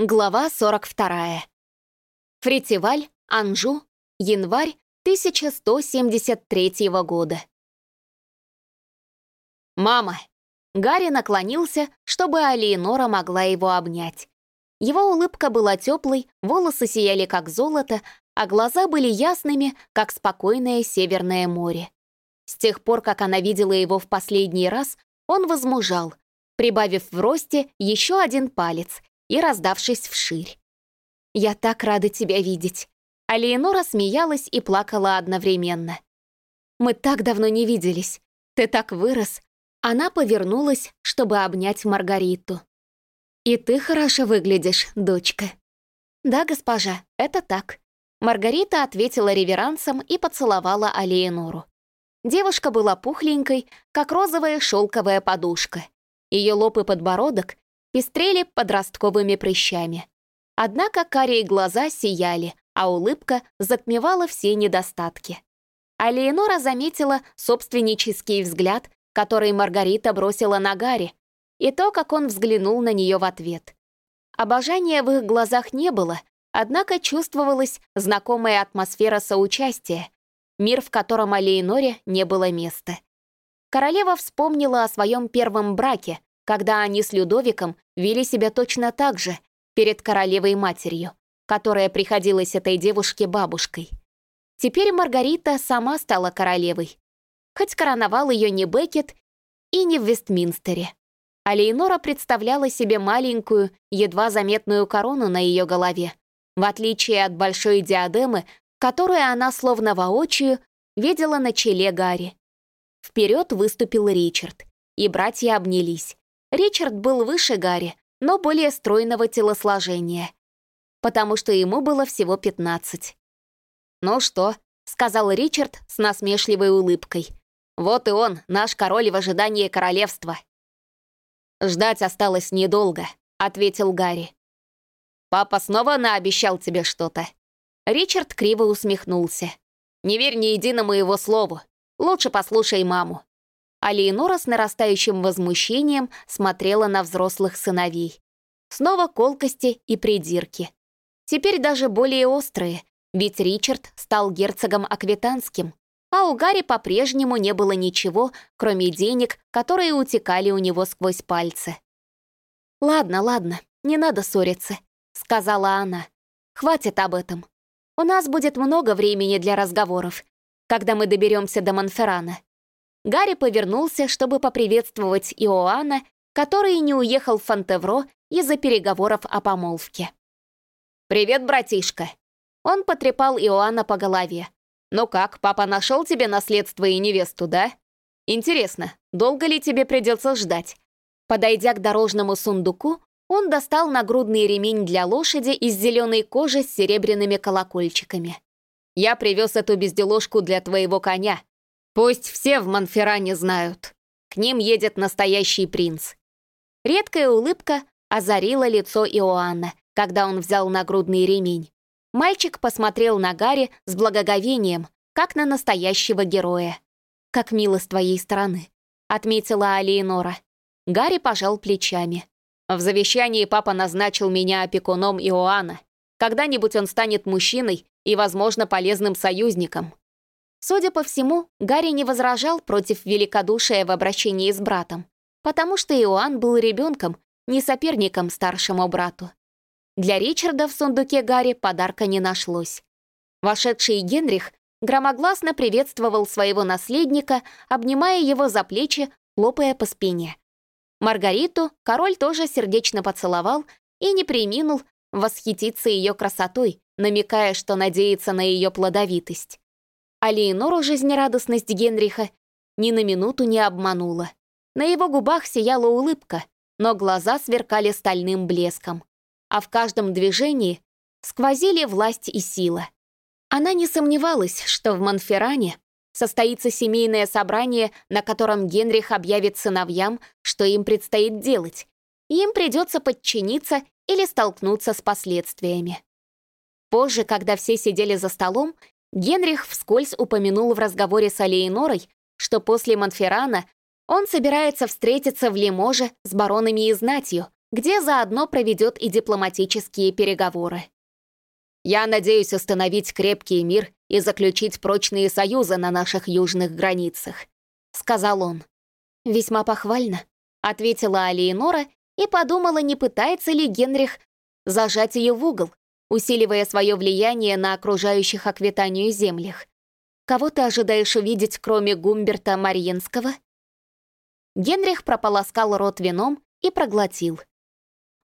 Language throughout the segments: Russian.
Глава 42. Фритиваль, Анжу, январь 1173 года. «Мама!» Гарри наклонился, чтобы Алиенора могла его обнять. Его улыбка была теплой, волосы сияли как золото, а глаза были ясными, как спокойное Северное море. С тех пор, как она видела его в последний раз, он возмужал, прибавив в росте еще один палец — и раздавшись вширь. «Я так рада тебя видеть!» А Леонора смеялась и плакала одновременно. «Мы так давно не виделись. Ты так вырос!» Она повернулась, чтобы обнять Маргариту. «И ты хорошо выглядишь, дочка». «Да, госпожа, это так». Маргарита ответила реверансом и поцеловала Алиенору. Девушка была пухленькой, как розовая шелковая подушка. Ее лоб и подбородок пестрели подростковыми прыщами. Однако карие глаза сияли, а улыбка затмевала все недостатки. А Леонора заметила собственнический взгляд, который Маргарита бросила на Гарри, и то, как он взглянул на нее в ответ. Обожания в их глазах не было, однако чувствовалась знакомая атмосфера соучастия, мир, в котором Алейноре не было места. Королева вспомнила о своем первом браке, когда они с Людовиком вели себя точно так же перед королевой-матерью, которая приходилась этой девушке бабушкой. Теперь Маргарита сама стала королевой. Хоть короновал ее не Бекет и не в Вестминстере. А Лейнора представляла себе маленькую, едва заметную корону на ее голове, в отличие от большой диадемы, которую она словно воочию видела на челе Гарри. Вперед выступил Ричард, и братья обнялись. Ричард был выше Гарри, но более стройного телосложения, потому что ему было всего 15. «Ну что?» — сказал Ричард с насмешливой улыбкой. «Вот и он, наш король в ожидании королевства». «Ждать осталось недолго», — ответил Гарри. «Папа снова наобещал тебе что-то?» Ричард криво усмехнулся. «Не верь ни единому его слову. Лучше послушай маму а Леонора с нарастающим возмущением смотрела на взрослых сыновей. Снова колкости и придирки. Теперь даже более острые, ведь Ричард стал герцогом Аквитанским, а у Гарри по-прежнему не было ничего, кроме денег, которые утекали у него сквозь пальцы. «Ладно, ладно, не надо ссориться», — сказала она. «Хватит об этом. У нас будет много времени для разговоров, когда мы доберемся до Монферрана. Гарри повернулся, чтобы поприветствовать Иоанна, который не уехал в Фонтевро из-за переговоров о помолвке. «Привет, братишка!» Он потрепал Иоанна по голове. «Ну как, папа нашел тебе наследство и невесту, да? Интересно, долго ли тебе придется ждать?» Подойдя к дорожному сундуку, он достал нагрудный ремень для лошади из зеленой кожи с серебряными колокольчиками. «Я привез эту безделушку для твоего коня», Пусть все в Монферране знают. К ним едет настоящий принц. Редкая улыбка озарила лицо Иоанна, когда он взял нагрудный ремень. Мальчик посмотрел на Гарри с благоговением, как на настоящего героя. «Как мило с твоей стороны», — отметила Алиенора. Гарри пожал плечами. «В завещании папа назначил меня опекуном Иоанна. Когда-нибудь он станет мужчиной и, возможно, полезным союзником. Судя по всему, Гарри не возражал против великодушия в обращении с братом, потому что Иоанн был ребенком, не соперником старшему брату. Для Ричарда в сундуке Гарри подарка не нашлось. Вошедший Генрих громогласно приветствовал своего наследника, обнимая его за плечи, хлопая по спине. Маргариту король тоже сердечно поцеловал и не приминул восхититься ее красотой, намекая, что надеется на ее плодовитость а Леонору жизнерадостность Генриха ни на минуту не обманула. На его губах сияла улыбка, но глаза сверкали стальным блеском, а в каждом движении сквозили власть и сила. Она не сомневалась, что в Монферране состоится семейное собрание, на котором Генрих объявит сыновьям, что им предстоит делать, и им придется подчиниться или столкнуться с последствиями. Позже, когда все сидели за столом, Генрих вскользь упомянул в разговоре с Алейнорой, что после Монферрана он собирается встретиться в Лиможе с баронами и знатью, где заодно проведет и дипломатические переговоры. «Я надеюсь установить крепкий мир и заключить прочные союзы на наших южных границах», — сказал он. «Весьма похвально», — ответила Алиенора и подумала, не пытается ли Генрих зажать ее в угол, усиливая свое влияние на окружающих Аквитанию землях. «Кого ты ожидаешь увидеть, кроме Гумберта Марьенского?» Генрих прополоскал рот вином и проглотил.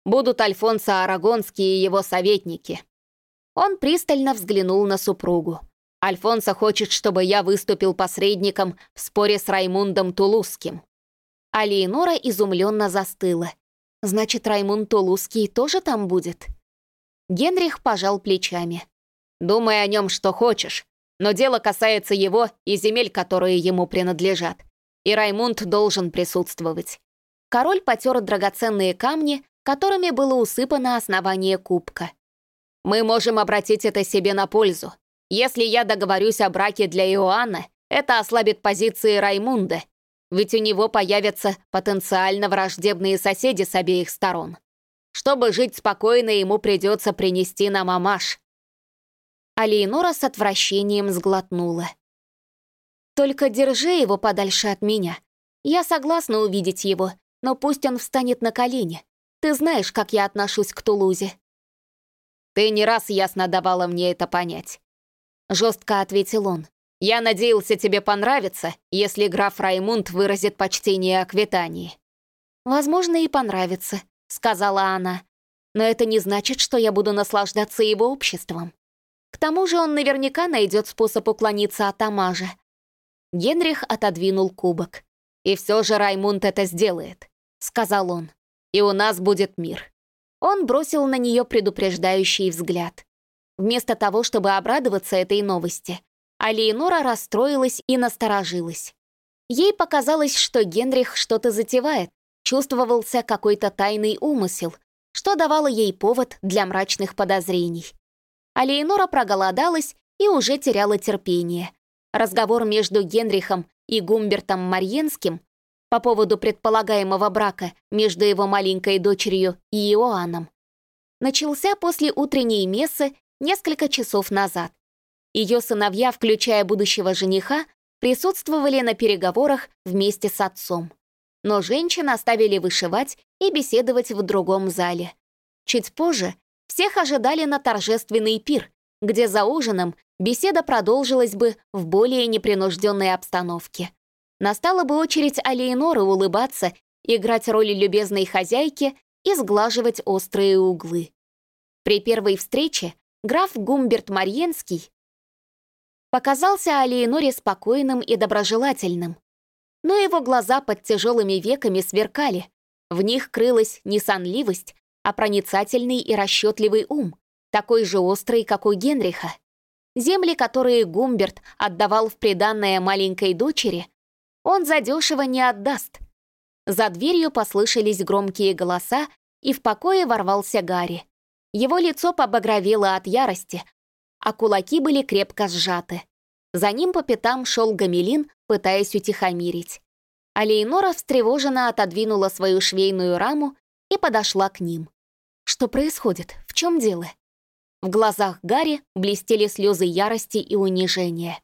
«Будут Альфонсо Арагонский и его советники». Он пристально взглянул на супругу. «Альфонсо хочет, чтобы я выступил посредником в споре с Раймундом Тулузским». А изумленно застыла. «Значит, Раймунд Тулузский тоже там будет?» Генрих пожал плечами. «Думай о нем, что хочешь, но дело касается его и земель, которые ему принадлежат и Раймунд должен присутствовать. Король потер драгоценные камни, которыми было усыпано основание кубка. «Мы можем обратить это себе на пользу. Если я договорюсь о браке для Иоанна, это ослабит позиции Раймунда, ведь у него появятся потенциально враждебные соседи с обеих сторон. Чтобы жить спокойно, ему придется принести нам амаш». А с отвращением сглотнула. Только держи его подальше от меня. Я согласна увидеть его, но пусть он встанет на колени. Ты знаешь, как я отношусь к Тулузе». «Ты не раз ясно давала мне это понять», — жестко ответил он. «Я надеялся, тебе понравится, если граф Раймунд выразит почтение Аквитании». «Возможно, и понравится», — сказала она. «Но это не значит, что я буду наслаждаться его обществом. К тому же он наверняка найдет способ уклониться от Амажа. Генрих отодвинул кубок. «И все же Раймунд это сделает», — сказал он. «И у нас будет мир». Он бросил на нее предупреждающий взгляд. Вместо того, чтобы обрадоваться этой новости, Алиенора расстроилась и насторожилась. Ей показалось, что Генрих что-то затевает, чувствовался какой-то тайный умысел, что давало ей повод для мрачных подозрений. Алиенора проголодалась и уже теряла терпение. Разговор между Генрихом и Гумбертом Марьенским по поводу предполагаемого брака между его маленькой дочерью и Иоанном начался после утренней мессы несколько часов назад. Ее сыновья, включая будущего жениха, присутствовали на переговорах вместе с отцом. Но женщин оставили вышивать и беседовать в другом зале. Чуть позже всех ожидали на торжественный пир, где за ужином беседа продолжилась бы в более непринужденной обстановке. Настала бы очередь Алиеноры улыбаться, играть роль любезной хозяйки и сглаживать острые углы. При первой встрече граф Гумберт Марьенский показался Алиеноре спокойным и доброжелательным. Но его глаза под тяжелыми веками сверкали. В них крылась не сонливость, а проницательный и расчетливый ум, такой же острый, как у Генриха. Земли, которые Гумберт отдавал в приданное маленькой дочери, он задешево не отдаст. За дверью послышались громкие голоса, и в покое ворвался Гарри. Его лицо побагровело от ярости, а кулаки были крепко сжаты. За ним по пятам шел Гамелин, пытаясь утихомирить. А Лейнора встревоженно отодвинула свою швейную раму и подошла к ним. Что происходит? В чем дело? В глазах Гарри блестели слезы ярости и унижения.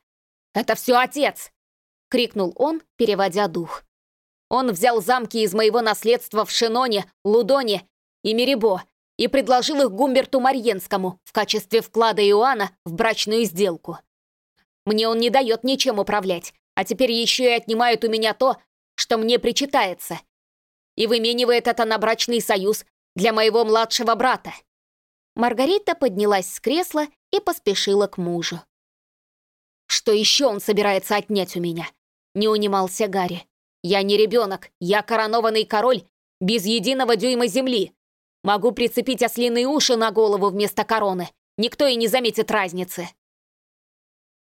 «Это все отец!» — крикнул он, переводя дух. «Он взял замки из моего наследства в Шиноне, Лудоне и Меребо и предложил их Гумберту Марьенскому в качестве вклада Иоанна в брачную сделку. Мне он не дает ничем управлять, а теперь еще и отнимает у меня то, что мне причитается, и выменивает это на брачный союз для моего младшего брата. Маргарита поднялась с кресла и поспешила к мужу. «Что еще он собирается отнять у меня?» — не унимался Гарри. «Я не ребенок, я коронованный король без единого дюйма земли. Могу прицепить ослиные уши на голову вместо короны. Никто и не заметит разницы».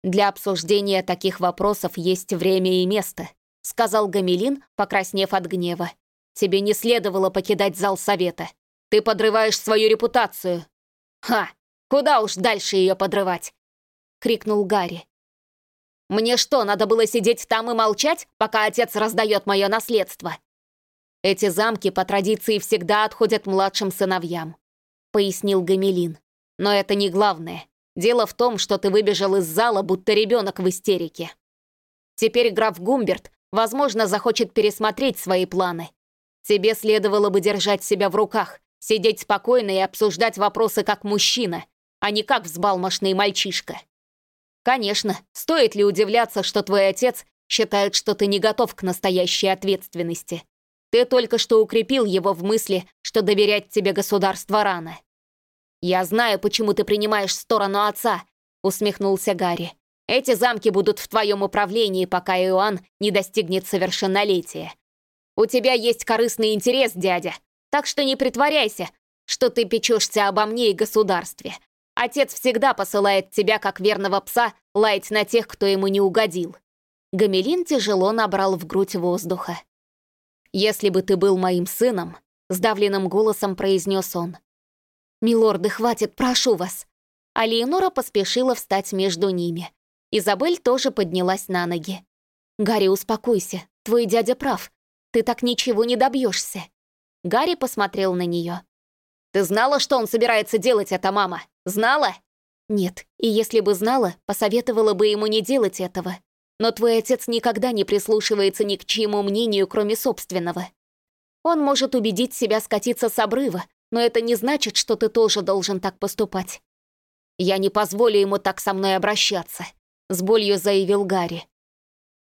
«Для обсуждения таких вопросов есть время и место», — сказал Гамелин, покраснев от гнева. «Тебе не следовало покидать зал совета. Ты подрываешь свою репутацию. «Ха! Куда уж дальше ее подрывать?» — крикнул Гарри. «Мне что, надо было сидеть там и молчать, пока отец раздает мое наследство?» Эти замки по традиции всегда отходят младшим сыновьям», — пояснил Гамелин. «Но это не главное. Дело в том, что ты выбежал из зала, будто ребенок в истерике. Теперь граф Гумберт, возможно, захочет пересмотреть свои планы. Тебе следовало бы держать себя в руках, сидеть спокойно и обсуждать вопросы как мужчина, а не как взбалмошный мальчишка. Конечно, стоит ли удивляться, что твой отец считает, что ты не готов к настоящей ответственности. Ты только что укрепил его в мысли, что доверять тебе государство рано. «Я знаю, почему ты принимаешь сторону отца», — усмехнулся Гарри. «Эти замки будут в твоем управлении, пока Иоанн не достигнет совершеннолетия. У тебя есть корыстный интерес, дядя, так что не притворяйся, что ты печешься обо мне и государстве. Отец всегда посылает тебя, как верного пса, лаять на тех, кто ему не угодил». Гамелин тяжело набрал в грудь воздуха. «Если бы ты был моим сыном», — сдавленным голосом произнес он. «Милорды, хватит, прошу вас». А Леонора поспешила встать между ними. Изабель тоже поднялась на ноги. «Гарри, успокойся, твой дядя прав. Ты так ничего не добьешься. Гарри посмотрел на нее. «Ты знала, что он собирается делать это, мама? Знала?» «Нет, и если бы знала, посоветовала бы ему не делать этого. Но твой отец никогда не прислушивается ни к чьему мнению, кроме собственного. Он может убедить себя скатиться с обрыва, но это не значит, что ты тоже должен так поступать. «Я не позволю ему так со мной обращаться», — с болью заявил Гарри.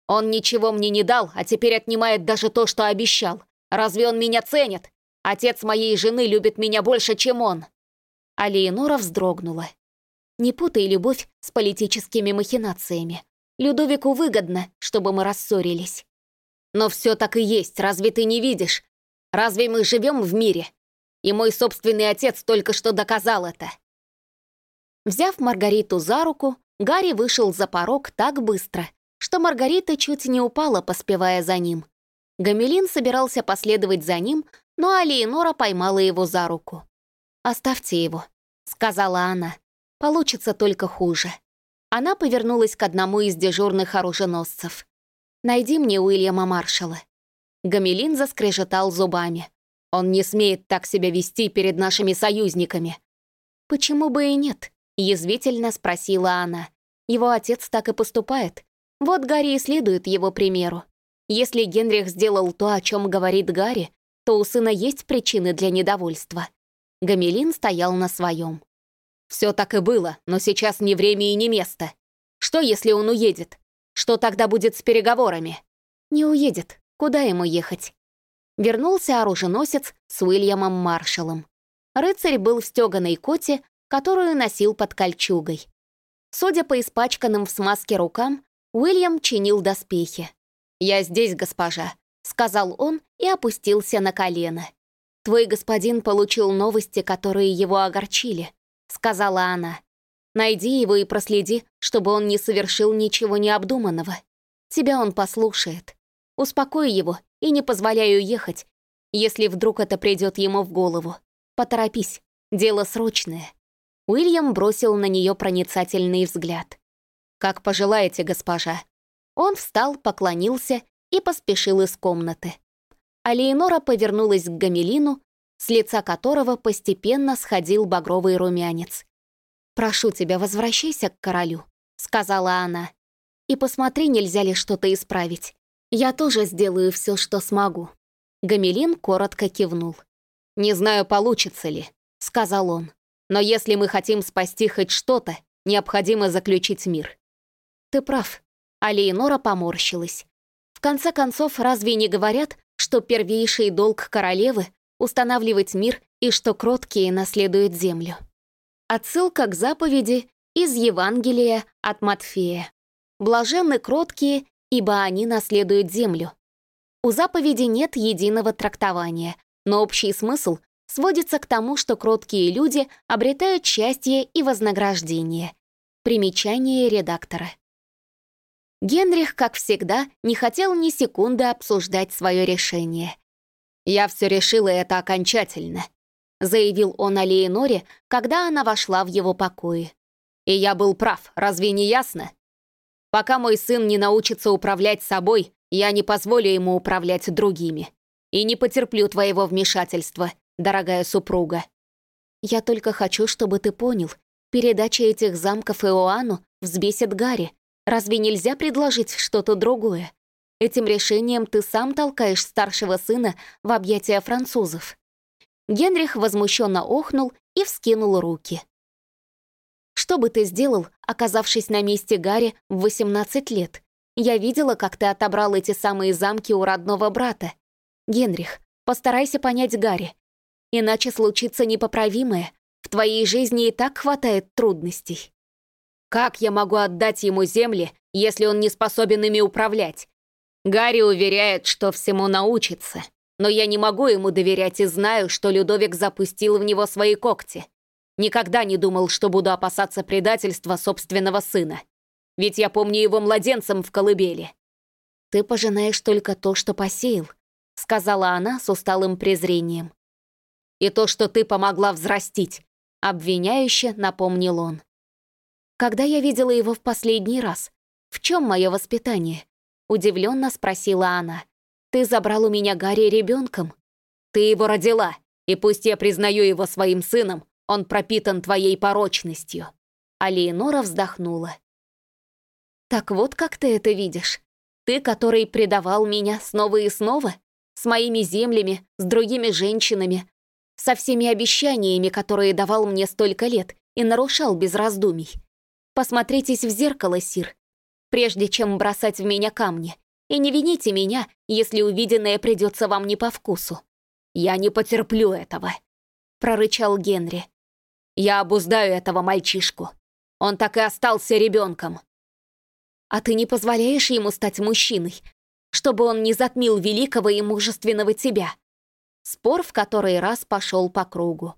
«Он ничего мне не дал, а теперь отнимает даже то, что обещал. Разве он меня ценит? Отец моей жены любит меня больше, чем он». А Леонора вздрогнула. «Не путай любовь с политическими махинациями. Людовику выгодно, чтобы мы рассорились. Но все так и есть, разве ты не видишь? Разве мы живем в мире? И мой собственный отец только что доказал это. Взяв Маргариту за руку, Гарри вышел за порог так быстро, что Маргарита чуть не упала, поспевая за ним. Гамелин собирался последовать за ним, но Алиенора поймала его за руку. «Оставьте его», — сказала она. «Получится только хуже». Она повернулась к одному из дежурных оруженосцев. «Найди мне Уильяма Маршала». Гамелин заскрежетал зубами. «Он не смеет так себя вести перед нашими союзниками». «Почему бы и нет?» — язвительно спросила она. «Его отец так и поступает. Вот Гарри и следует его примеру. Если Генрих сделал то, о чем говорит Гарри, то у сына есть причины для недовольства». Гамелин стоял на своем. Все так и было, но сейчас не время и не место. Что, если он уедет? Что тогда будет с переговорами? Не уедет. Куда ему ехать? Вернулся оруженосец с Уильямом Маршалом. Рыцарь был в стеганой коте, которую носил под кольчугой. Судя по испачканным в смазке рукам, Уильям чинил доспехи. «Я здесь, госпожа», — сказал он и опустился на колено. «Твой господин получил новости, которые его огорчили. — сказала она. «Найди его и проследи, чтобы он не совершил ничего необдуманного. Тебя он послушает. Успокой его и не позволяй уехать, если вдруг это придет ему в голову. Поторопись, дело срочное». Уильям бросил на нее проницательный взгляд. «Как пожелаете, госпожа». Он встал, поклонился и поспешил из комнаты. А Леонора повернулась к Гамелину, с лица которого постепенно сходил багровый румянец. «Прошу тебя, возвращайся к королю», — сказала она. «И посмотри, нельзя ли что-то исправить. Я тоже сделаю все, что смогу». Гамелин коротко кивнул. «Не знаю, получится ли», — сказал он. «Но если мы хотим спасти хоть что-то, необходимо заключить мир». «Ты прав», — а Леонора поморщилась. «В конце концов, разве не говорят, что первейший долг королевы устанавливать мир и что кроткие наследуют землю. Отсылка к заповеди из Евангелия от Матфея. «Блаженны кроткие, ибо они наследуют землю». У заповеди нет единого трактования, но общий смысл сводится к тому, что кроткие люди обретают счастье и вознаграждение. Примечание редактора. Генрих, как всегда, не хотел ни секунды обсуждать свое решение. «Я все решил, и это окончательно», — заявил он о Леоноре, когда она вошла в его покои. «И я был прав, разве не ясно? Пока мой сын не научится управлять собой, я не позволю ему управлять другими. и не потерплю твоего вмешательства, дорогая супруга. Я только хочу, чтобы ты понял, передача этих замков Иоанну взбесит Гарри. Разве нельзя предложить что-то другое? Этим решением ты сам толкаешь старшего сына в объятия французов». Генрих возмущенно охнул и вскинул руки. «Что бы ты сделал, оказавшись на месте Гарри в 18 лет? Я видела, как ты отобрал эти самые замки у родного брата. Генрих, постарайся понять Гарри. Иначе случится непоправимое. В твоей жизни и так хватает трудностей». «Как я могу отдать ему земли, если он не способен ими управлять? Гарри уверяет, что всему научится, но я не могу ему доверять и знаю, что Людовик запустил в него свои когти. Никогда не думал, что буду опасаться предательства собственного сына. Ведь я помню его младенцем в колыбели. «Ты пожинаешь только то, что посеял», — сказала она с усталым презрением. «И то, что ты помогла взрастить», — обвиняюще напомнил он. «Когда я видела его в последний раз? В чем мое воспитание? Удивленно спросила она. «Ты забрал у меня Гарри ребенком?» «Ты его родила, и пусть я признаю его своим сыном, он пропитан твоей порочностью». А Леонора вздохнула. «Так вот как ты это видишь? Ты, который предавал меня снова и снова? С моими землями, с другими женщинами, со всеми обещаниями, которые давал мне столько лет и нарушал без раздумий. Посмотритесь в зеркало, Сир, прежде чем бросать в меня камни. И не вините меня, если увиденное придется вам не по вкусу». «Я не потерплю этого», — прорычал Генри. «Я обуздаю этого мальчишку. Он так и остался ребенком». «А ты не позволяешь ему стать мужчиной, чтобы он не затмил великого и мужественного тебя?» Спор в который раз пошел по кругу.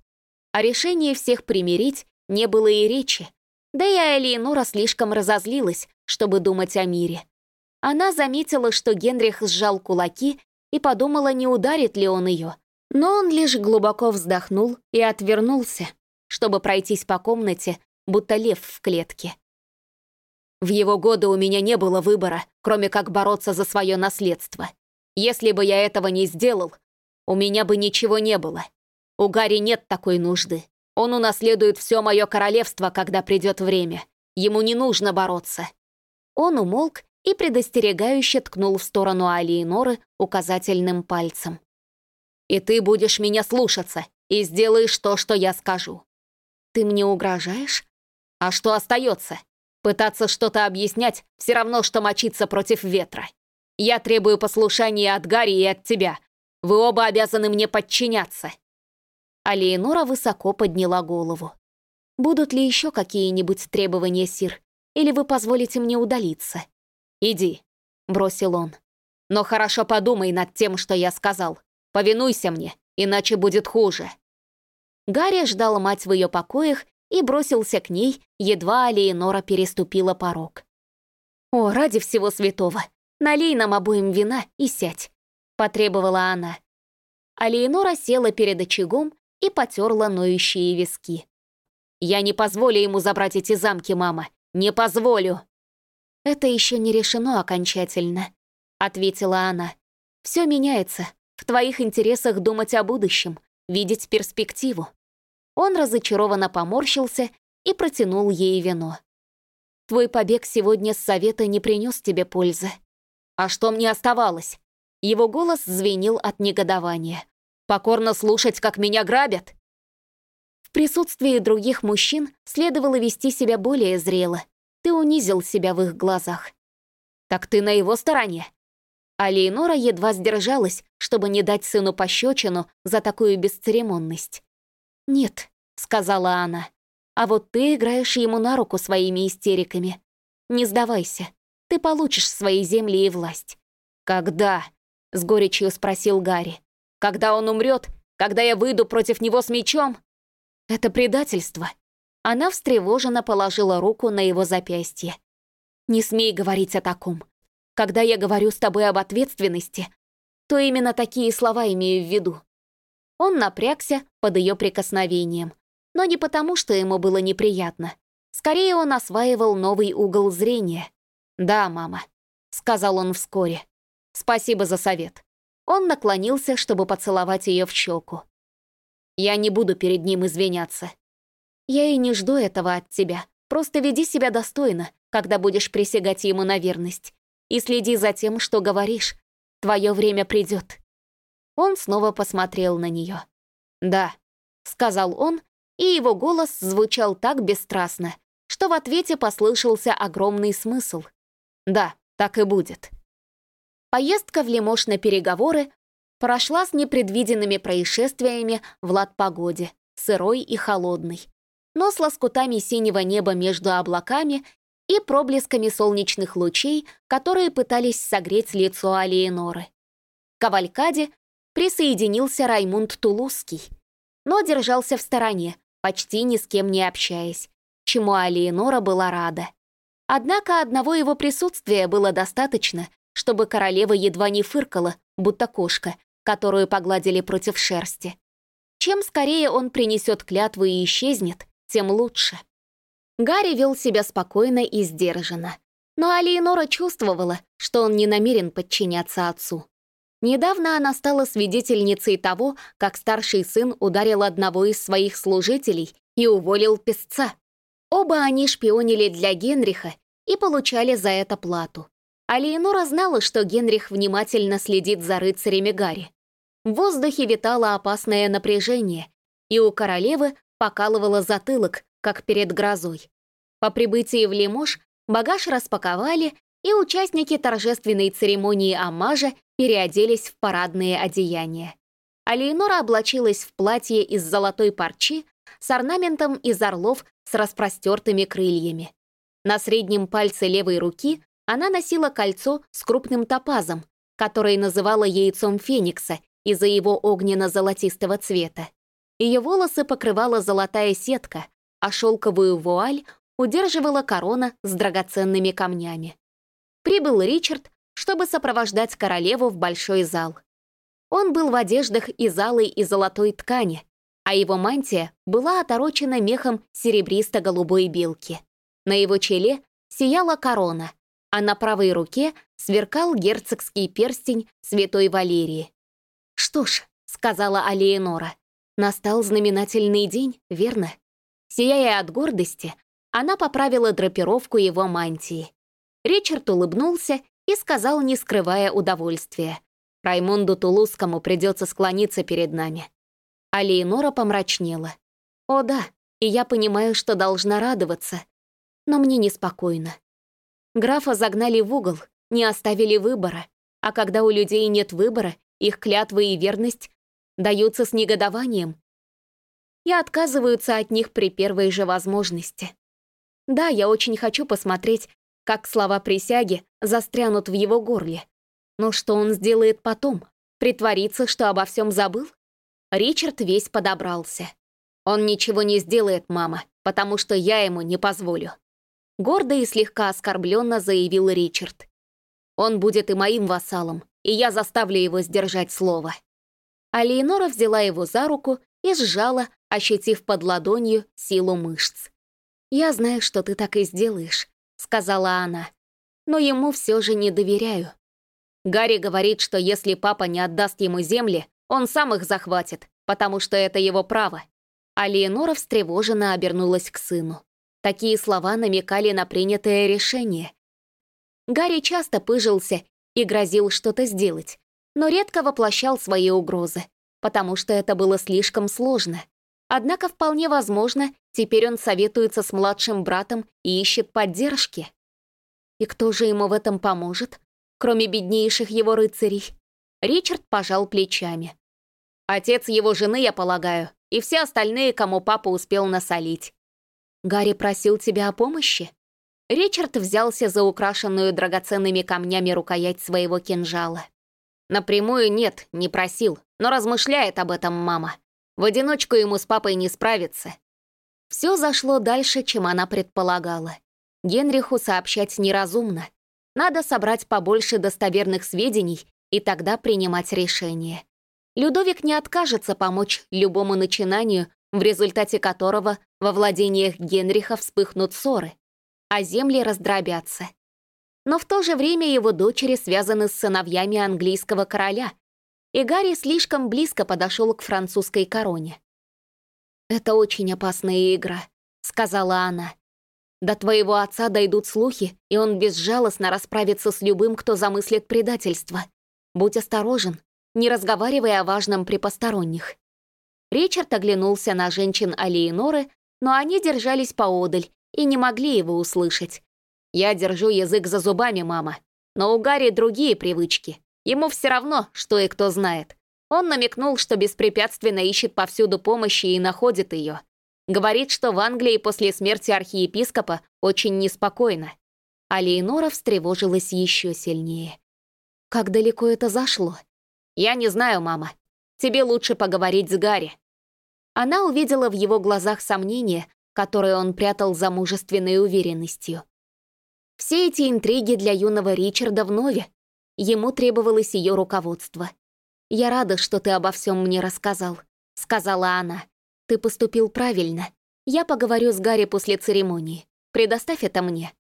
О решении всех примирить не было и речи. Да и Элеонора слишком разозлилась, чтобы думать о мире. Она заметила, что Генрих сжал кулаки и подумала, не ударит ли он ее. Но он лишь глубоко вздохнул и отвернулся, чтобы пройтись по комнате, будто лев в клетке. В его годы у меня не было выбора, кроме как бороться за свое наследство. Если бы я этого не сделал, у меня бы ничего не было. У Гарри нет такой нужды. Он унаследует все мое королевство, когда придет время. Ему не нужно бороться. Он умолк и предостерегающе ткнул в сторону Алиеноры указательным пальцем. «И ты будешь меня слушаться и сделаешь то, что я скажу». «Ты мне угрожаешь?» «А что остается? Пытаться что-то объяснять все равно, что мочиться против ветра. Я требую послушания от Гарри и от тебя. Вы оба обязаны мне подчиняться». Алиенора высоко подняла голову. «Будут ли еще какие-нибудь требования, Сир? Или вы позволите мне удалиться?» «Иди», — бросил он. «Но хорошо подумай над тем, что я сказал. Повинуйся мне, иначе будет хуже». Гарри ждал мать в ее покоях и бросился к ней, едва Алиенора переступила порог. «О, ради всего святого, налей нам обоим вина и сядь», — потребовала она. Алиенора села перед очагом и потерла ноющие виски. «Я не позволю ему забрать эти замки, мама. Не позволю!» «Это еще не решено окончательно», — ответила она. «Все меняется. В твоих интересах думать о будущем, видеть перспективу». Он разочарованно поморщился и протянул ей вино. «Твой побег сегодня с совета не принес тебе пользы». «А что мне оставалось?» Его голос звенел от негодования. «Покорно слушать, как меня грабят?» В присутствии других мужчин следовало вести себя более зрело. Ты унизил себя в их глазах. Так ты на его стороне. А Лейнора едва сдержалась, чтобы не дать сыну пощечину за такую бесцеремонность. «Нет», — сказала она, — «а вот ты играешь ему на руку своими истериками. Не сдавайся, ты получишь свои земли и власть». «Когда?» — с горечью спросил Гарри. «Когда он умрет? Когда я выйду против него с мечом?» Это предательство. Она встревоженно положила руку на его запястье. Не смей говорить о таком. Когда я говорю с тобой об ответственности, то именно такие слова имею в виду. Он напрягся под ее прикосновением, но не потому, что ему было неприятно. Скорее, он осваивал новый угол зрения. «Да, мама», — сказал он вскоре. «Спасибо за совет». Он наклонился, чтобы поцеловать ее в щеку. «Я не буду перед ним извиняться». «Я и не жду этого от тебя. Просто веди себя достойно, когда будешь присягать ему на верность. И следи за тем, что говоришь. Твое время придет». Он снова посмотрел на нее. «Да», — сказал он, и его голос звучал так бесстрастно, что в ответе послышался огромный смысл. «Да, так и будет». Поездка в Лимош на переговоры прошла с непредвиденными происшествиями в лад-погоде, сырой и холодной, но с лоскутами синего неба между облаками и проблесками солнечных лучей, которые пытались согреть лицо Алиеноры. Кавалькаде присоединился Раймунд Тулузский, но держался в стороне, почти ни с кем не общаясь, чему Алиенора была рада. Однако одного его присутствия было достаточно, чтобы королева едва не фыркала, будто кошка, которую погладили против шерсти. Чем скорее он принесет клятву и исчезнет, тем лучше. Гарри вел себя спокойно и сдержанно, но Алиенора чувствовала, что он не намерен подчиняться отцу. Недавно она стала свидетельницей того, как старший сын ударил одного из своих служителей и уволил песца. Оба они шпионили для Генриха и получали за это плату. А Леонора знала, что Генрих внимательно следит за рыцарями Гарри. В воздухе витало опасное напряжение, и у королевы покалывало затылок, как перед грозой. По прибытии в Лимож багаж распаковали, и участники торжественной церемонии амажа переоделись в парадные одеяния. А Леонора облачилась в платье из золотой парчи с орнаментом из орлов с распростертыми крыльями. На среднем пальце левой руки она носила кольцо с крупным топазом, которое называла яйцом феникса из-за его огненно-золотистого цвета. Ее волосы покрывала золотая сетка, а шелковую вуаль удерживала корона с драгоценными камнями. Прибыл Ричард, чтобы сопровождать королеву в большой зал. Он был в одеждах из алой и золотой ткани, а его мантия была оторочена мехом серебристо-голубой белки. На его челе сияла корона, а на правой руке сверкал герцогский перстень святой Валерии. «Что ж», — сказала Алиенора, — «настал знаменательный день, верно?» Сияя от гордости, она поправила драпировку его мантии. Ричард улыбнулся и сказал, не скрывая удовольствия. «Раймонду Тулузскому придется склониться перед нами». Алиенора помрачнела. «О да, и я понимаю, что должна радоваться, но мне неспокойно. Графа загнали в угол, не оставили выбора, а когда у людей нет выбора, их клятвы и верность даются с негодованием и отказываются от них при первой же возможности. Да, я очень хочу посмотреть, как слова присяги застрянут в его горле. Но что он сделает потом? Притвориться, что обо всем забыл? Ричард весь подобрался. Он ничего не сделает, мама, потому что я ему не позволю. Гордо и слегка оскорбленно заявил Ричард. «Он будет и моим вассалом, и я заставлю его сдержать слово». А Леонора взяла его за руку и сжала, ощутив под ладонью силу мышц. «Я знаю, что ты так и сделаешь», — сказала она. «Но ему все же не доверяю». Гарри говорит, что если папа не отдаст ему земли, он сам их захватит, потому что это его право. А Леонора встревоженно обернулась к сыну. Такие слова намекали на принятое решение. Гарри часто пыжился и грозил что-то сделать, но редко воплощал свои угрозы, потому что это было слишком сложно. Однако вполне возможно, теперь он советуется с младшим братом и ищет поддержки. И кто же ему в этом поможет, кроме беднейших его рыцарей? Ричард пожал плечами. Отец его жены, я полагаю, и все остальные, кому папа успел насолить. Гарри просил тебя о помощи?» Ричард взялся за украшенную драгоценными камнями рукоять своего кинжала. «Напрямую нет, не просил, но размышляет об этом мама. В одиночку ему с папой не справиться». Все зашло дальше, чем она предполагала. Генриху сообщать неразумно. Надо собрать побольше достоверных сведений и тогда принимать решение. Людовик не откажется помочь любому начинанию, в результате которого во владениях Генриха вспыхнут ссоры, а земли раздробятся. Но в то же время его дочери связаны с сыновьями английского короля, и Гарри слишком близко подошел к французской короне. «Это очень опасная игра», — сказала она. «До твоего отца дойдут слухи, и он безжалостно расправится с любым, кто замыслит предательство. Будь осторожен, не разговаривай о важном при посторонних». Ричард оглянулся на женщин Алиеноры, но они держались поодаль и не могли его услышать. «Я держу язык за зубами, мама, но у Гарри другие привычки. Ему все равно, что и кто знает. Он намекнул, что беспрепятственно ищет повсюду помощи и находит ее. Говорит, что в Англии после смерти архиепископа очень неспокойно. А Лейнора встревожилась еще сильнее. «Как далеко это зашло?» «Я не знаю, мама. Тебе лучше поговорить с Гарри». Она увидела в его глазах сомнение, которое он прятал за мужественной уверенностью. Все эти интриги для юного Ричарда вновь. Ему требовалось ее руководство. «Я рада, что ты обо всем мне рассказал», — сказала она. «Ты поступил правильно. Я поговорю с Гарри после церемонии. Предоставь это мне».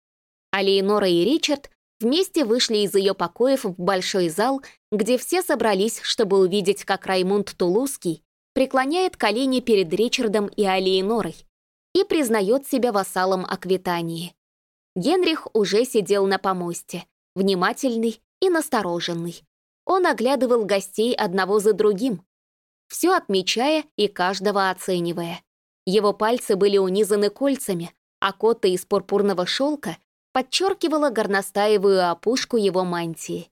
А Леонора и Ричард вместе вышли из ее покоев в большой зал, где все собрались, чтобы увидеть, как Раймунд Тулузский преклоняет колени перед Ричардом и Алиенорой и признает себя вассалом Аквитании. Генрих уже сидел на помосте, внимательный и настороженный он оглядывал гостей одного за другим, все отмечая и каждого оценивая. Его пальцы были унизаны кольцами, а кота из пурпурного шелка подчеркивала горностаевую опушку его мантии.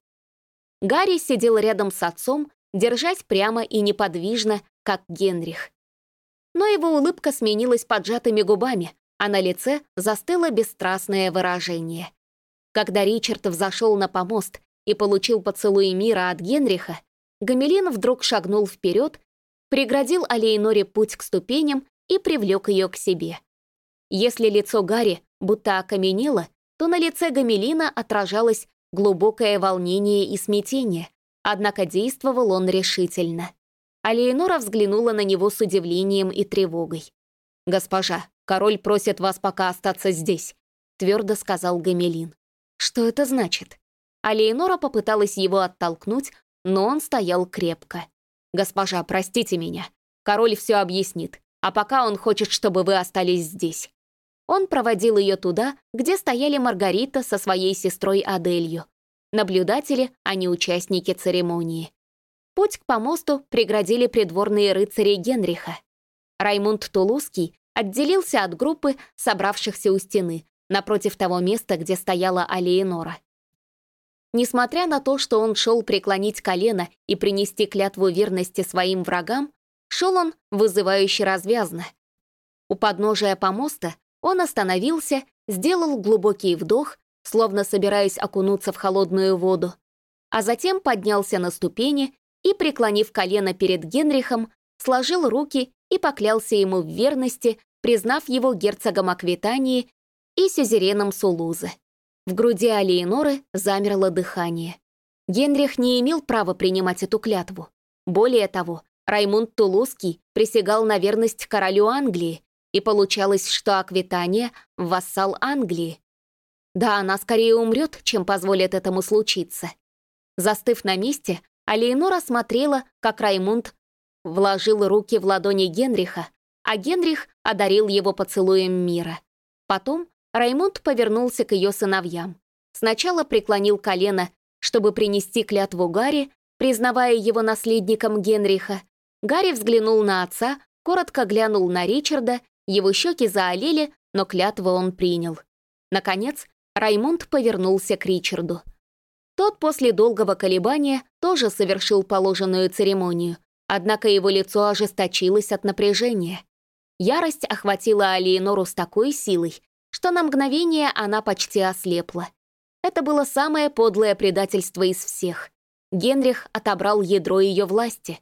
Гарри сидел рядом с отцом, держась прямо и неподвижно, как Генрих. Но его улыбка сменилась поджатыми губами, а на лице застыло бесстрастное выражение. Когда Ричард взошел на помост и получил поцелуй мира от Генриха, Гамелин вдруг шагнул вперед, преградил Алейноре путь к ступеням и привлек ее к себе. Если лицо Гарри будто окаменело, то на лице Гамелина отражалось глубокое волнение и смятение, однако действовал он решительно. Алейнора взглянула на него с удивлением и тревогой. «Госпожа, король просит вас пока остаться здесь», — твердо сказал Гамелин. «Что это значит?» А Леонора попыталась его оттолкнуть, но он стоял крепко. «Госпожа, простите меня. Король все объяснит, а пока он хочет, чтобы вы остались здесь». Он проводил ее туда, где стояли Маргарита со своей сестрой Аделью. Наблюдатели, а не участники церемонии. Путь к помосту преградили придворные рыцари Генриха. Раймунд Тулузский отделился от группы, собравшихся у стены, напротив того места, где стояла Алиенора. Несмотря на то, что он шел преклонить колено и принести клятву верности своим врагам, шел он вызывающе развязно. У подножия помоста он остановился, сделал глубокий вдох, словно собираясь окунуться в холодную воду, а затем поднялся на ступени и, преклонив колено перед Генрихом, сложил руки и поклялся ему в верности, признав его герцогом Аквитании и сюзереном Сулузы. В груди Алиеноры замерло дыхание. Генрих не имел права принимать эту клятву. Более того, Раймунд Тулузский присягал на верность королю Англии, и получалось, что Аквитания — вассал Англии. Да, она скорее умрет, чем позволит этому случиться. Застыв на месте, Алиенора смотрела, как Раймунд вложил руки в ладони Генриха, а Генрих одарил его поцелуем мира. Потом Раймонд повернулся к ее сыновьям. Сначала преклонил колено, чтобы принести клятву Гарри, признавая его наследником Генриха. Гарри взглянул на отца, коротко глянул на Ричарда, его щеки заолели, но клятву он принял. Наконец, Раймонд повернулся к Ричарду. Тот после долгого колебания тоже совершил положенную церемонию, однако его лицо ожесточилось от напряжения. Ярость охватила Алиенору с такой силой, что на мгновение она почти ослепла. Это было самое подлое предательство из всех. Генрих отобрал ядро ее власти,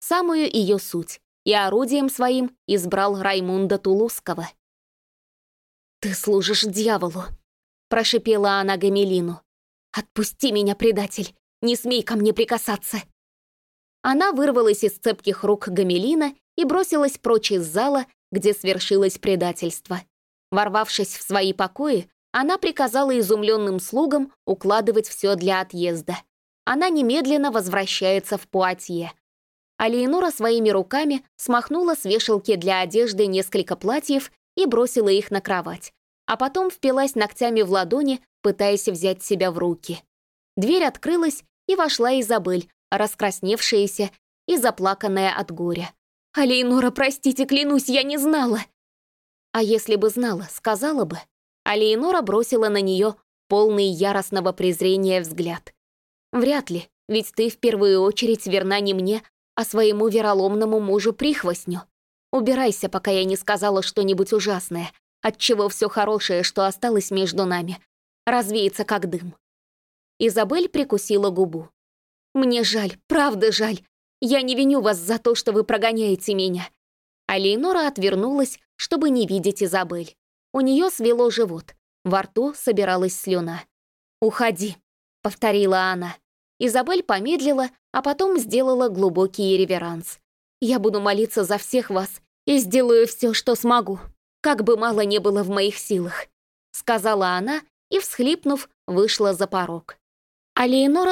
самую ее суть, и орудием своим избрал Раймунда Тулузского. «Ты служишь дьяволу», — прошипела она Гамелину. «Отпусти меня, предатель! Не смей ко мне прикасаться!» Она вырвалась из цепких рук Гамелина и бросилась прочь из зала, где свершилось предательство. Ворвавшись в свои покои, она приказала изумленным слугам укладывать все для отъезда. она немедленно возвращается в Пуатье. А своими руками смахнула с вешалки для одежды несколько платьев и бросила их на кровать, а потом впилась ногтями в ладони, пытаясь взять себя в руки. Дверь открылась, и вошла Изабель, раскрасневшаяся и заплаканная от горя. «А Лейнора, простите, клянусь, я не знала!» А если бы знала, сказала бы. А Лейнора бросила на нее полный яростного презрения взгляд. «Вряд ли, ведь ты в первую очередь верна не мне, а своему вероломному мужу-прихвостню. Убирайся, пока я не сказала что-нибудь ужасное, отчего все хорошее, что осталось между нами, развеется как дым». Изабель прикусила губу. «Мне жаль, правда жаль. Я не виню вас за то, что вы прогоняете меня». А Лейнора отвернулась, чтобы не видеть Изабель. У нее свело живот. Во рту собиралась слюна. «Уходи», — повторила она. Изабель помедлила, а потом сделала глубокий реверанс. «Я буду молиться за всех вас и сделаю все, что смогу, как бы мало не было в моих силах», — сказала она и, всхлипнув, вышла за порог. А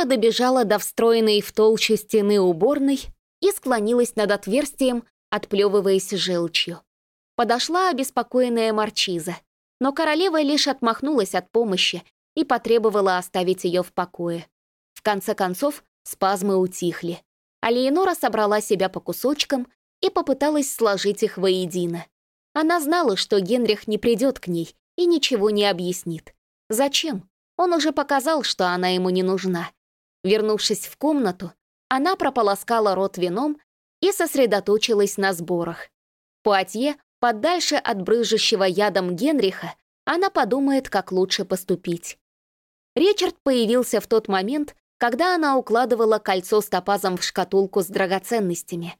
добежала до встроенной в толщу стены уборной и склонилась над отверстием, отплевываясь желчью. Подошла обеспокоенная Марчиза, но королева лишь отмахнулась от помощи и потребовала оставить ее в покое. В конце концов, спазмы утихли, а Леонора собрала себя по кусочкам и попыталась сложить их воедино. Она знала, что Генрих не придет к ней и ничего не объяснит. Зачем? Он уже показал, что она ему не нужна. Вернувшись в комнату, она прополоскала рот вином и сосредоточилась на сборах. Пуатье, подальше от брыжущего ядом Генриха, она подумает, как лучше поступить. Ричард появился в тот момент, когда она укладывала кольцо с топазом в шкатулку с драгоценностями.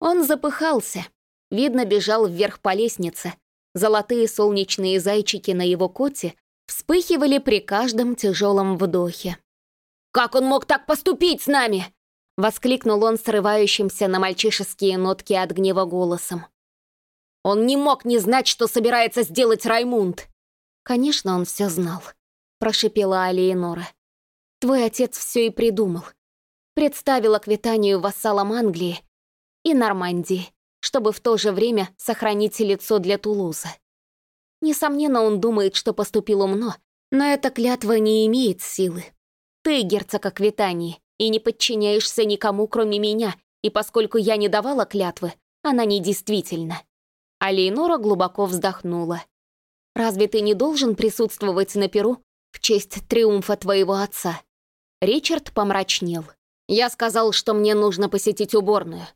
Он запыхался, видно, бежал вверх по лестнице. Золотые солнечные зайчики на его коте вспыхивали при каждом тяжелом вдохе. «Как он мог так поступить с нами?» — воскликнул он срывающимся на мальчишеские нотки от гнева голосом. «Он не мог не знать, что собирается сделать Раймунд!» «Конечно, он все знал», — прошипела Алиенора. «Твой отец все и придумал. Представил Аквитанию вассалам Англии и Нормандии, чтобы в то же время сохранить лицо для Тулуза. Несомненно, он думает, что поступил умно, но эта клятва не имеет силы. Ты герцог Аквитании и не подчиняешься никому, кроме меня, и поскольку я не давала клятвы, она недействительна. А Лейнора глубоко вздохнула. «Разве ты не должен присутствовать на Перу в честь триумфа твоего отца?» Ричард помрачнел. «Я сказал, что мне нужно посетить уборную.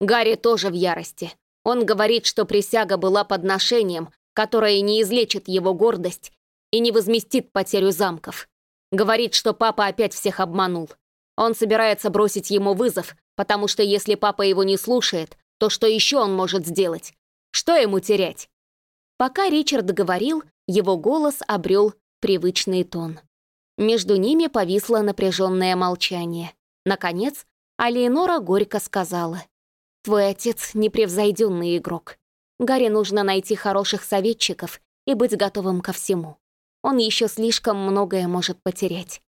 Гарри тоже в ярости. Он говорит, что присяга была подношением, которая не излечит его гордость и не возместит потерю замков. Говорит, что папа опять всех обманул. Он собирается бросить ему вызов, потому что если папа его не слушает, то что еще он может сделать? Что ему терять? Пока Ричард говорил, его голос обрел привычный тон. Между ними повисло напряженное молчание. Наконец, Алиенора горько сказала. «Твой отец — непревзойденный игрок. Гарри нужно найти хороших советчиков и быть готовым ко всему. Он еще слишком многое может потерять.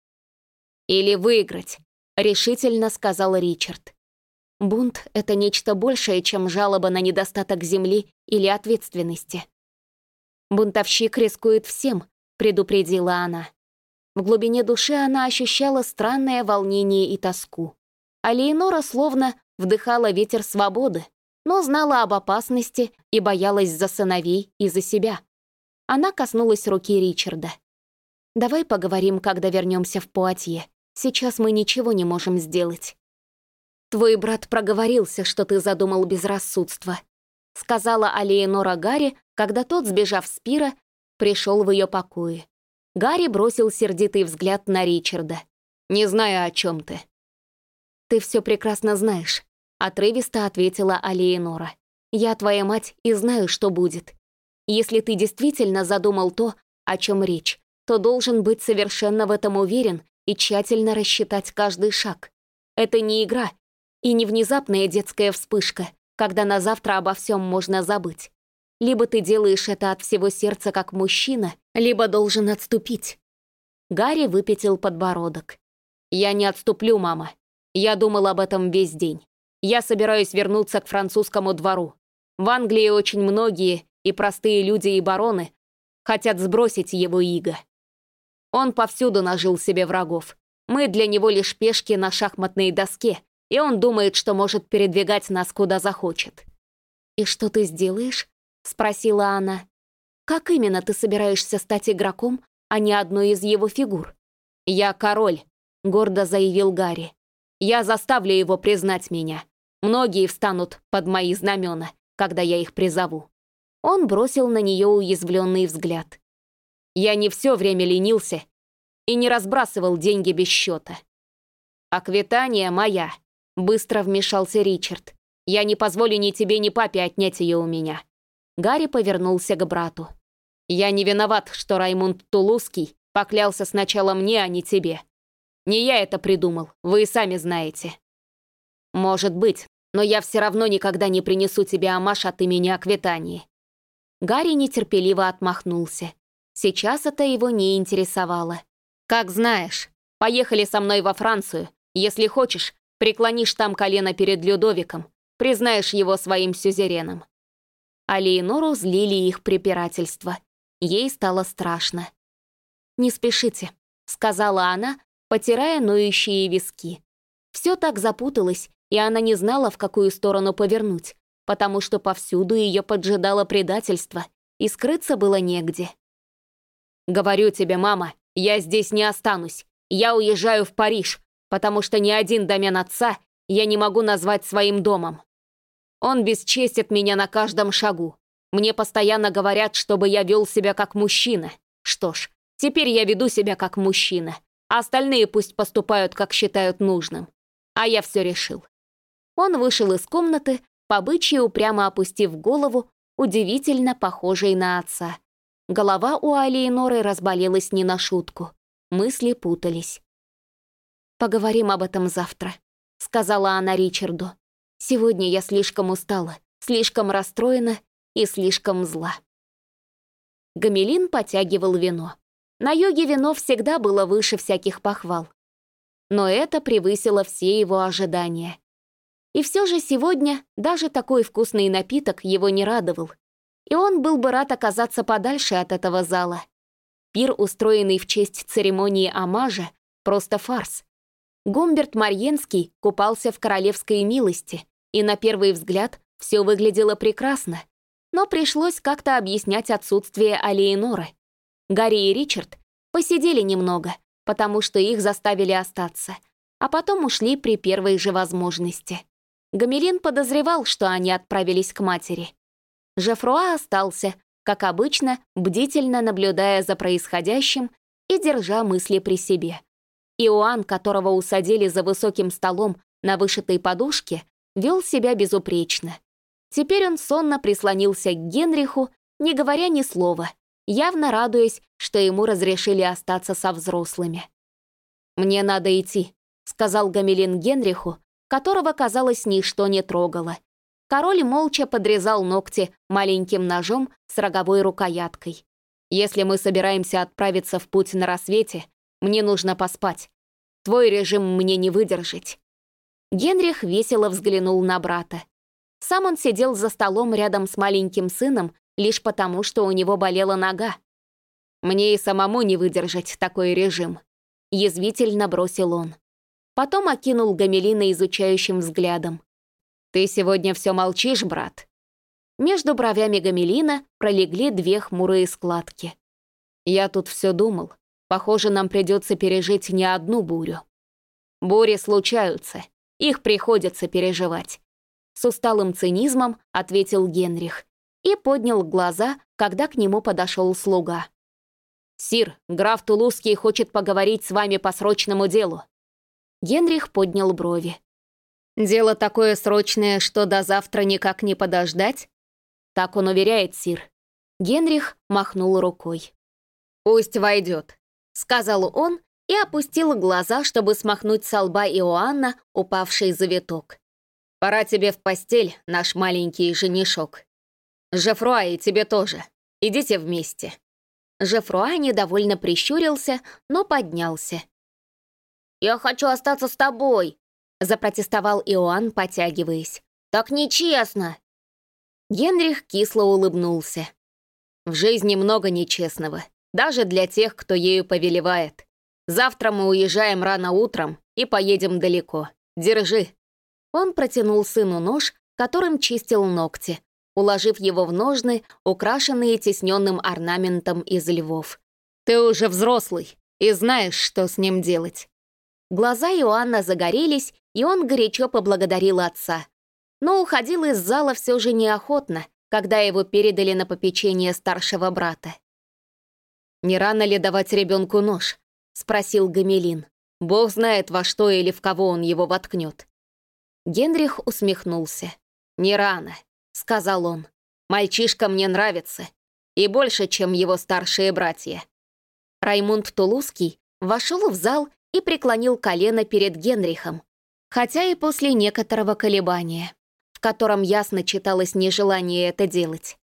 «Или выиграть», — решительно сказал Ричард. Бунт — это нечто большее, чем жалоба на недостаток земли или ответственности. «Бунтовщик рискует всем», — предупредила она. В глубине души она ощущала странное волнение и тоску. А Лейнора словно вдыхала ветер свободы, но знала об опасности и боялась за сыновей и за себя. Она коснулась руки Ричарда. «Давай поговорим, когда вернемся в Пуатье. Сейчас мы ничего не можем сделать». «Твой брат проговорился, что ты задумал безрассудство», сказала Алиенора Гарри, когда тот, сбежав с пира, пришел в ее покои. Гарри бросил сердитый взгляд на Ричарда. «Не знаю, о чем ты». «Ты все прекрасно знаешь. Отрывисто ответила Алиенора. «Я твоя мать и знаю, что будет. Если ты действительно задумал то, о чем речь, то должен быть совершенно в этом уверен и тщательно рассчитать каждый шаг. Это не игра и не внезапная детская вспышка, когда на завтра обо всем можно забыть. Либо ты делаешь это от всего сердца как мужчина, либо должен отступить». Гарри выпятил подбородок. «Я не отступлю, мама. Я думал об этом весь день. Я собираюсь вернуться к французскому двору. В Англии очень многие, и простые люди, и бароны, хотят сбросить его иго. Он повсюду нажил себе врагов. Мы для него лишь пешки на шахматной доске, и он думает, что может передвигать нас куда захочет. «И что ты сделаешь?» — спросила она. «Как именно ты собираешься стать игроком, а не одной из его фигур?» «Я король», — гордо заявил Гарри. «Я заставлю его признать меня. Многие встанут под мои знамена, когда я их призову». Он бросил на нее уязвленный взгляд. «Я не все время ленился и не разбрасывал деньги без счета. А квитания моя», — быстро вмешался Ричард. «Я не позволю ни тебе, ни папе отнять ее у меня». Гарри повернулся к брату. «Я не виноват, что Раймунд Тулузский поклялся сначала мне, а не тебе. Не я это придумал, вы и сами знаете». «Может быть, но я все равно никогда не принесу тебе амаш от имени Аквитании». Гарри нетерпеливо отмахнулся. Сейчас это его не интересовало. «Как знаешь. Поехали со мной во Францию. Если хочешь, преклонишь там колено перед Людовиком, признаешь его своим сюзереном». А Леонору злили их препирательства. Ей стало страшно. «Не спешите», — сказала она, потирая ноющие виски. Все так запуталось, и она не знала, в какую сторону повернуть, потому что повсюду ее поджидало предательство, и скрыться было негде. «Говорю тебе, мама, я здесь не останусь. Я уезжаю в Париж, потому что ни один домен отца я не могу назвать своим домом. Он бесчестит меня на каждом шагу. Мне постоянно говорят, чтобы я вел себя как мужчина. Что ж, теперь я веду себя как мужчина, а остальные пусть поступают, как считают нужным. А я все решил. Он вышел из комнаты, по упрямо опустив голову, удивительно похожей на отца. Голова у Алиеноры разболелась не на шутку. Мысли путались. «Поговорим об этом завтра», — сказала она Ричарду. «Сегодня я слишком устала, слишком расстроена и слишком зла». Гамелин потягивал вино. На юге вино всегда было выше всяких похвал. Но это превысило все его ожидания. И все же сегодня даже такой вкусный напиток его не радовал. И он был бы рад оказаться подальше от этого зала. Пир, устроенный в честь церемонии омажа, просто фарс. Гумберт Марьенский купался в королевской милости, и на первый взгляд все выглядело прекрасно. Но пришлось как-то объяснять отсутствие Алиеноры. Гарри и Ричард посидели немного, потому что их заставили остаться, а потом ушли при первой же возможности. Гамелин подозревал, что они отправились к матери. Жефруа остался, как обычно, бдительно наблюдая за происходящим и держа мысли при себе. Иоанн, которого усадили за высоким столом на вышитой подушке, вел себя безупречно. Теперь он сонно прислонился к Генриху, не говоря ни слова, явно радуясь, что ему разрешили остаться со взрослыми. «Мне надо идти», — сказал Гамелин Генриху, которого, казалось, ничто не трогало. Король молча подрезал ногти маленьким ножом с роговой рукояткой. «Если мы собираемся отправиться в путь на рассвете, мне нужно поспать. Твой режим мне не выдержать». Генрих весело взглянул на брата. Сам он сидел за столом рядом с маленьким сыном лишь потому, что у него болела нога. «Мне и самому не выдержать такой режим», — язвительно бросил он. Потом окинул Гамелина изучающим взглядом. «Ты сегодня все молчишь, брат?» Между бровями Гамелина пролегли две хмурые складки. «Я тут все думал. Похоже, нам придется пережить не одну бурю. Бури случаются, их приходится переживать». С усталым цинизмом ответил Генрих и поднял глаза, когда к нему подошел слуга. «Сир, граф Тулузский хочет поговорить с вами по срочному делу». Генрих поднял брови. «Дело такое срочное, что до завтра никак не подождать?» Так он уверяет, сир. Генрих махнул рукой. «Пусть войдет», — сказал он и опустил глаза, чтобы смахнуть со лба Иоанна упавший завиток. «Пора тебе в постель, наш маленький женишок. Жефруа и тебе тоже. Идите вместе». Жефруа недовольно прищурился, но поднялся. Я хочу остаться с тобой!» запротестовал Иоанн, потягиваясь. «Так нечестно!» Генрих кисло улыбнулся. «В жизни много нечестного, даже для тех, кто ею повелевает. Завтра мы уезжаем рано утром и поедем далеко. Держи». Он протянул сыну нож, которым чистил ногти, уложив его в ножны, украшенные тесненным орнаментом из львов. «Ты уже взрослый и знаешь, что с ним делать». Глаза Иоанна загорелись, и он горячо поблагодарил отца. Но уходил из зала все же неохотно, когда его передали на попечение старшего брата. «Не рано ли давать ребенку нож?» — спросил Гамелин. «Бог знает, во что или в кого он его воткнет». Генрих усмехнулся. «Не рано», — сказал он. «Мальчишка мне нравится. И больше, чем его старшие братья». Раймунд Тулузский вошел в зал и преклонил колено перед Генрихом, хотя и после некоторого колебания, в котором ясно читалось нежелание это делать.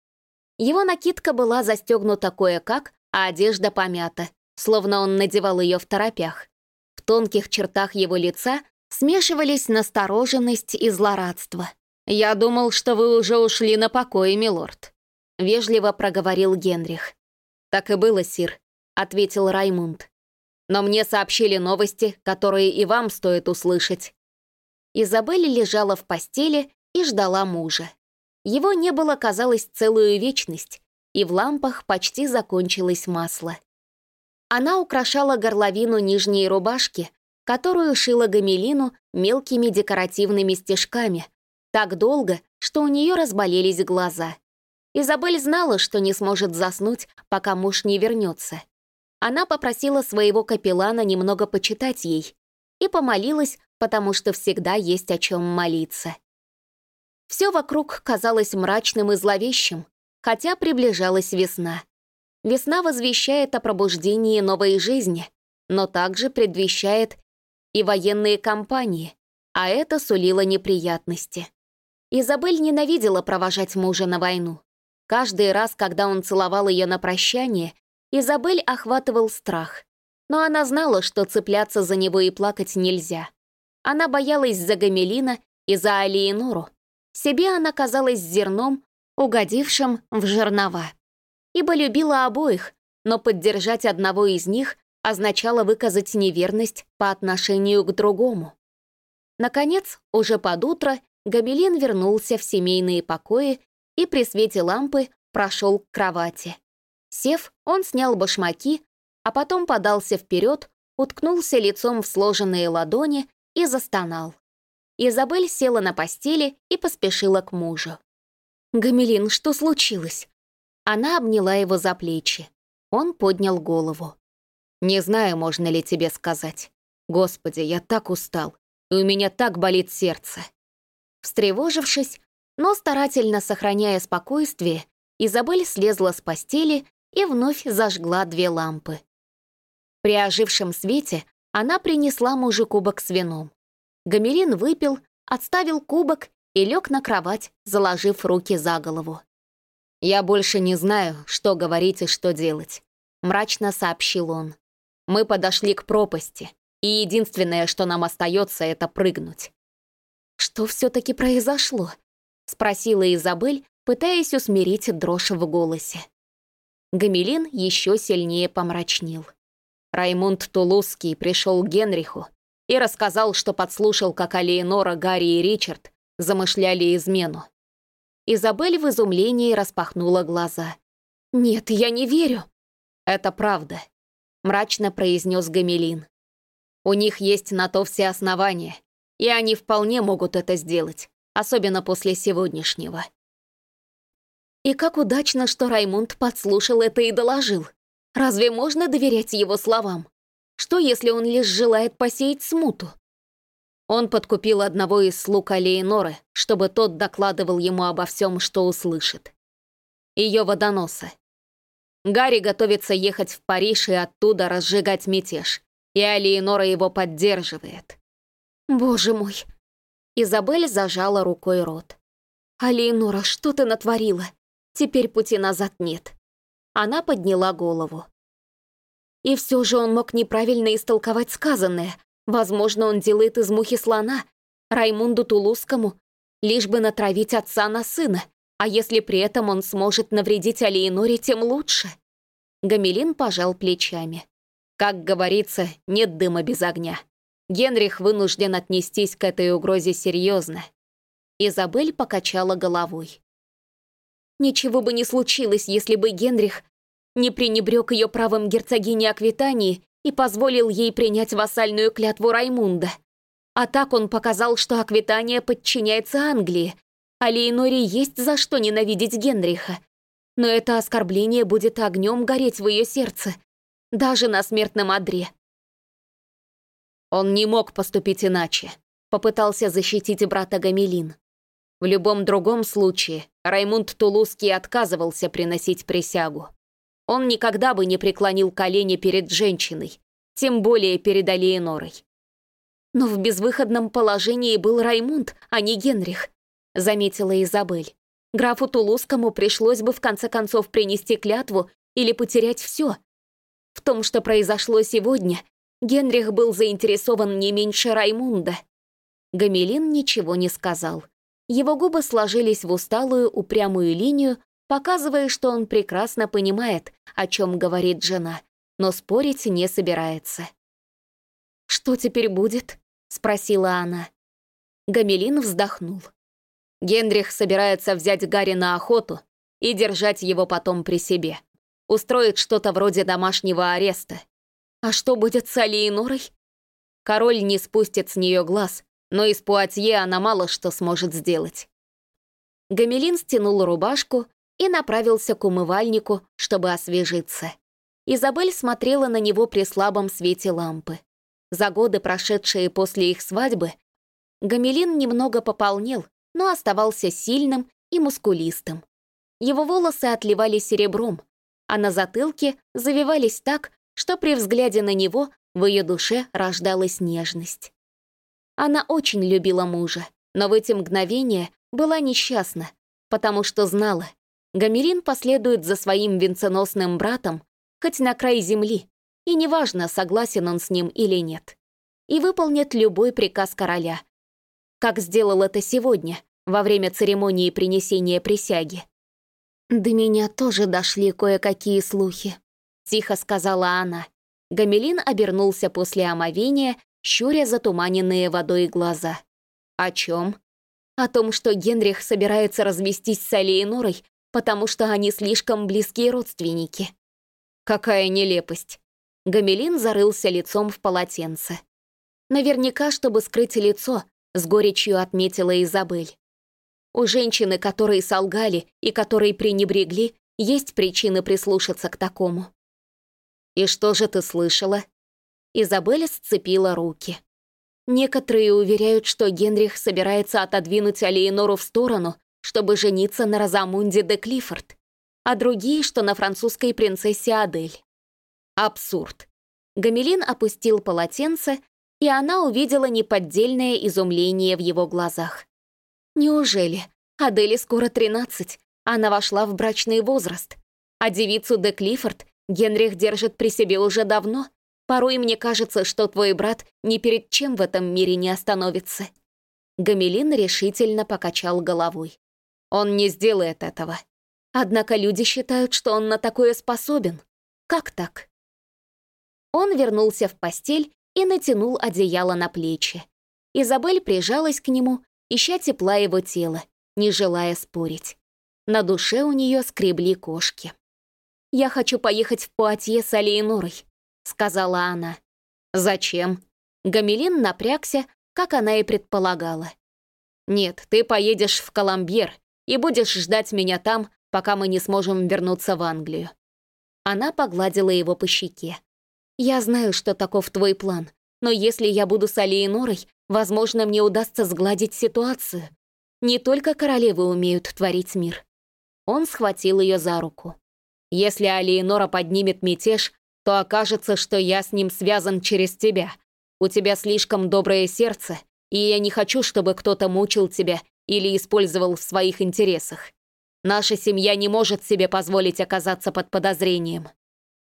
Его накидка была застегнута кое-как, а одежда помята, словно он надевал ее в торопях. В тонких чертах его лица смешивались настороженность и злорадство. «Я думал, что вы уже ушли на покой, милорд», — вежливо проговорил Генрих. «Так и было, сир», — ответил Раймунд. «Но мне сообщили новости, которые и вам стоит услышать». Изабель лежала в постели и ждала мужа. Его не было, казалось, целую вечность, и в лампах почти закончилось масло. Она украшала горловину нижней рубашки, которую шила гамелину мелкими декоративными стежками, так долго, что у нее разболелись глаза. Изабель знала, что не сможет заснуть, пока муж не вернется. Она попросила своего капеллана немного почитать ей и помолилась, потому что всегда есть о чем молиться. Все вокруг казалось мрачным и зловещим, хотя приближалась весна. Весна возвещает о пробуждении новой жизни, но также предвещает и военные кампании, а это сулило неприятности. Изабель ненавидела провожать мужа на войну. Каждый раз, когда он целовал ее на прощание, Изабель охватывал страх. Но она знала, что цепляться за него и плакать нельзя. Она боялась за Гамелина и за Алиенору. Себе она казалась зерном, угодившим в жернова. Ибо любила обоих, но поддержать одного из них означало выказать неверность по отношению к другому. Наконец, уже под утро, Гамелин вернулся в семейные покои и при свете лампы прошел к кровати. Сев, он снял башмаки, а потом подался вперед, уткнулся лицом в сложенные ладони и застонал. Изабель села на постели и поспешила к мужу. «Гамелин, что случилось?» Она обняла его за плечи. Он поднял голову. «Не знаю, можно ли тебе сказать. Господи, я так устал, и у меня так болит сердце». Встревожившись, но старательно сохраняя спокойствие, Изабель слезла с постели и вновь зажгла две лампы. При ожившем свете она принесла мужу кубок с вином. Гамерин выпил, отставил кубок и лег на кровать, заложив руки за голову. «Я больше не знаю, что говорить и что делать», — мрачно сообщил он. «Мы подошли к пропасти, и единственное, что нам остается, это прыгнуть». «Что все-таки произошло?» — спросила Изабель, пытаясь усмирить дрожь в голосе. Гамелин еще сильнее помрачнел. Раймунд Тулузский пришел к Генриху и рассказал, что подслушал, как Алиенора, Гарри и Ричард замышляли измену. Изабель в изумлении распахнула глаза. «Нет, я не верю». «Это правда», — мрачно произнес Гамелин. «У них есть на то все основания, и они вполне могут это сделать, особенно после сегодняшнего». И как удачно, что Раймунд подслушал это и доложил. Разве можно доверять его словам? Что, если он лишь желает посеять смуту? Он подкупил одного из слуг Алиеноры, чтобы тот докладывал ему обо всем, что услышит. Ее водоноса. Гарри готовится ехать в Париж и оттуда разжигать мятеж, и Алиенора его поддерживает. Боже мой! Изабель зажала рукой рот. «Алиенора, что ты натворила? Теперь пути назад нет». Она подняла голову. И все же он мог неправильно истолковать сказанное. Возможно, он делает из мухи слона, Раймунду Тулузскому, лишь бы натравить отца на сына, а если при этом он сможет навредить Алиеноре, тем лучше. Гамелин пожал плечами. Как говорится, нет дыма без огня. Генрих вынужден отнестись к этой угрозе серьезно. Изабель покачала головой. Ничего бы не случилось, если бы Генрих не пренебрег ее правом герцогини Аквитании и позволил ей принять вассальную клятву Раймунда. А так он показал, что Аквитания подчиняется Англии, а Лейноре есть за что ненавидеть Генриха. Но это оскорбление будет огнем гореть в ее сердце, даже на смертном одре. Он не мог поступить иначе, попытался защитить брата Гамелин. В любом другом случае Раймунд Тулузский отказывался приносить присягу. Он никогда бы не преклонил колени перед женщиной, тем более перед Алиенорой. «Но в безвыходном положении был Раймунд, а не Генрих», — заметила Изабель. «Графу Тулузскому пришлось бы в конце концов принести клятву или потерять все. В том, что произошло сегодня, Генрих был заинтересован не меньше Раймунда». Гамелин ничего не сказал. Его губы сложились в усталую, упрямую линию, показывая, что он прекрасно понимает, о чем говорит жена, но спорить не собирается. «Что теперь будет?» — спросила она. Гамелин вздохнул. Генрих собирается взять Гарри на охоту и держать его потом при себе. Устроит что-то вроде домашнего ареста. А что будет с Алиенорой? Король не спустит с нее глаз, но из Пуатье она мало что сможет сделать. Гамелин стянул рубашку и направился к умывальнику, чтобы освежиться. Изабель смотрела на него при слабом свете лампы. За годы, прошедшие после их свадьбы, Гамелин немного пополнел, но оставался сильным и мускулистым. Его волосы отливали серебром, а на затылке завивались так, что при взгляде на него в ее душе рождалась нежность. Она очень любила мужа, но в эти мгновения была несчастна, потому что знала, Гамерин последует за своим венценосным братом хоть на край земли, и неважно, согласен он с ним или нет, и выполнит любой приказ короля, как сделал это сегодня, во время церемонии принесения присяги. «До меня тоже дошли кое-какие слухи», — тихо сказала она. Гамелин обернулся после омовения, щуря затуманенные водой глаза. «О чем?» «О том, что Генрих собирается развестись с Алиенорой потому что они слишком близкие родственники. Какая нелепость. Гамелин зарылся лицом в полотенце. Наверняка, чтобы скрыть лицо, с горечью отметила Изабель. У женщины, которые солгали и которые пренебрегли, есть причины прислушаться к такому. «И что же ты слышала?» Изабель сцепила руки. Некоторые уверяют, что Генрих собирается отодвинуть Алиенору в сторону чтобы жениться на Розамунде де Клиффорд, а другие, что на французской принцессе Адель. Абсурд. Гамелин опустил полотенце, и она увидела неподдельное изумление в его глазах. Неужели? Адели скоро 13, она вошла в брачный возраст, а девицу де Клиффорд Генрих держит при себе уже давно. Порой мне кажется, что твой брат ни перед чем в этом мире не остановится. Гамелин решительно покачал головой. Он не сделает этого. Однако люди считают, что он на такое способен. Как так? Он вернулся в постель и натянул одеяло на плечи. Изабель прижалась к нему, ища тепла его тела, не желая спорить. На душе у нее скребли кошки. «Я хочу поехать в Пуатье с Алиенорой», — сказала она. «Зачем?» Гамелин напрягся, как она и предполагала. «Нет, ты поедешь в Коломбьер и будешь ждать меня там, пока мы не сможем вернуться в Англию». Она погладила его по щеке. «Я знаю, что таков твой план, но если я буду с Алиенорой, возможно, мне удастся сгладить ситуацию. Не только королевы умеют творить мир». Он схватил ее за руку. «Если Алиенора поднимет мятеж, то окажется, что я с ним связан через тебя. У тебя слишком доброе сердце, и я не хочу, чтобы кто-то мучил тебя или использовал в своих интересах. Наша семья не может себе позволить оказаться под подозрением.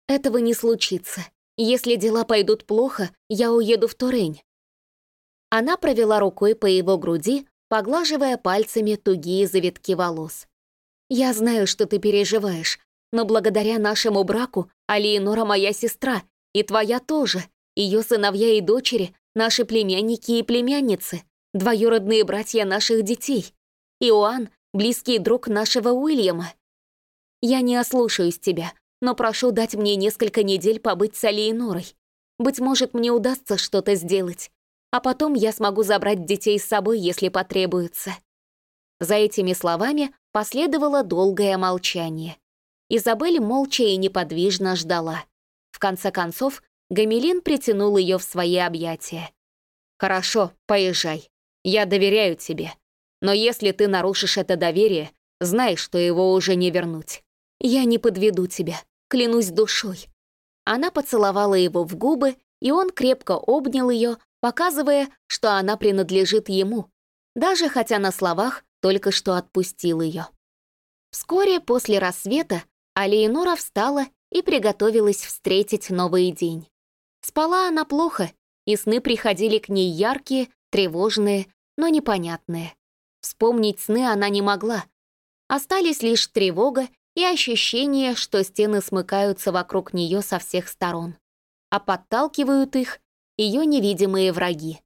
Этого не случится. Если дела пойдут плохо, я уеду в Турень, Она провела рукой по его груди, поглаживая пальцами тугие завитки волос. «Я знаю, что ты переживаешь, но благодаря нашему браку Алиенора моя сестра, и твоя тоже, ее сыновья и дочери, наши племянники и племянницы, двоюродные братья наших детей. Иоанн — близкий друг нашего Уильяма. Я не ослушаюсь тебя, но прошу дать мне несколько недель побыть с Алиенорой. Быть может, мне удастся что-то сделать, а потом я смогу забрать детей с собой, если потребуется». За этими словами последовало долгое молчание. Изабель молча и неподвижно ждала. В конце концов, Гамелин притянул ее в свои объятия. «Хорошо, поезжай. Я доверяю тебе. Но если ты нарушишь это доверие, знай, что его уже не вернуть. Я не подведу тебя, клянусь душой». Она поцеловала его в губы, и он крепко обнял ее, показывая, что она принадлежит ему, даже хотя на словах только что отпустил ее. Вскоре после рассвета Алиенора встала и приготовилась встретить новый день. Спала она плохо, и сны приходили к ней яркие, тревожные, но непонятные. Вспомнить сны она не могла. Остались лишь тревога и ощущение, что стены смыкаются вокруг нее со всех сторон, а подталкивают их ее невидимые враги.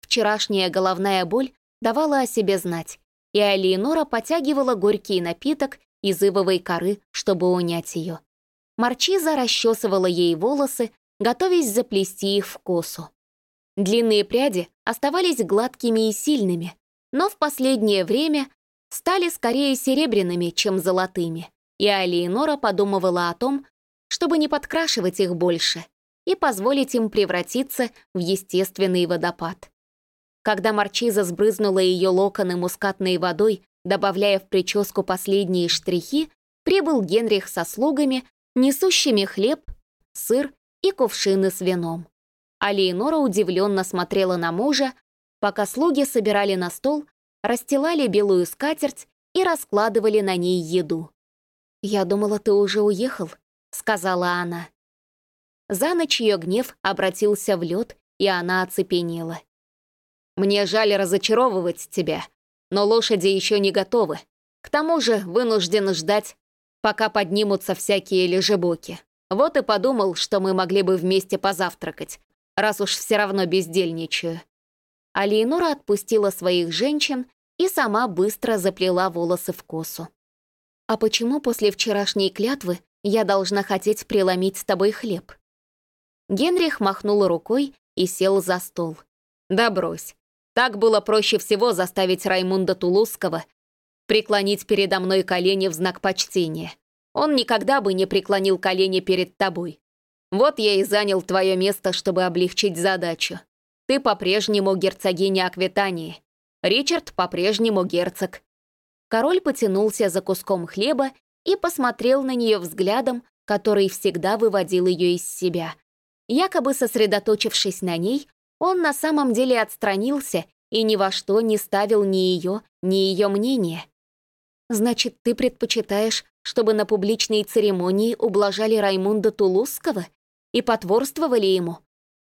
Вчерашняя головная боль давала о себе знать, и Алиенора потягивала горький напиток из ивовой коры, чтобы унять ее. Марчиза расчесывала ей волосы, готовясь заплести их в косу. Длинные пряди оставались гладкими и сильными, но в последнее время стали скорее серебряными, чем золотыми, и Алиенора подумывала о том, чтобы не подкрашивать их больше и позволить им превратиться в естественный водопад. Когда Марчиза сбрызнула ее локоны мускатной водой, добавляя в прическу последние штрихи, прибыл Генрих со слугами, несущими хлеб, сыр и кувшины с вином. А Леонора удивленно смотрела на мужа, пока слуги собирали на стол, расстилали белую скатерть и раскладывали на ней еду. «Я думала, ты уже уехал», — сказала она. За ночь ее гнев обратился в лед, и она оцепенела. «Мне жаль разочаровывать тебя, но лошади еще не готовы. К тому же вынужден ждать, пока поднимутся всякие лежебоки. Вот и подумал, что мы могли бы вместе позавтракать, раз уж все равно бездельничаю». А Леонора отпустила своих женщин и сама быстро заплела волосы в косу. «А почему после вчерашней клятвы я должна хотеть преломить с тобой хлеб?» Генрих махнул рукой и сел за стол. «Да брось. Так было проще всего заставить Раймунда Тулузского преклонить передо мной колени в знак почтения. Он никогда бы не преклонил колени перед тобой. Вот я и занял твое место, чтобы облегчить задачу. Ты по-прежнему герцогиня Аквитании. Ричард по-прежнему герцог». Король потянулся за куском хлеба и посмотрел на нее взглядом, который всегда выводил ее из себя. Якобы сосредоточившись на ней, он на самом деле отстранился и ни во что не ставил ни ее, ни ее мнение. «Значит, ты предпочитаешь, чтобы на публичной церемонии ублажали Раймунда Тулузского и потворствовали ему,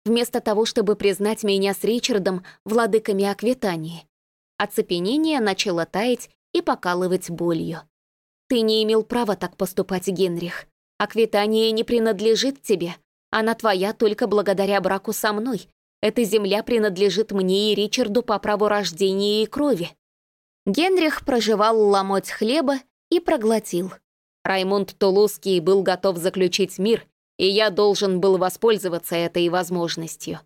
вместо того, чтобы признать меня с Ричардом владыками Аквитании?» Оцепенение начало таять и покалывать болью. «Ты не имел права так поступать, Генрих. Аквитания не принадлежит тебе. Она твоя только благодаря браку со мной, эта земля принадлежит мне и Ричарду по праву рождения и крови». Генрих проживал ломоть хлеба и проглотил. Раймонд Тулузский был готов заключить мир, и я должен был воспользоваться этой возможностью.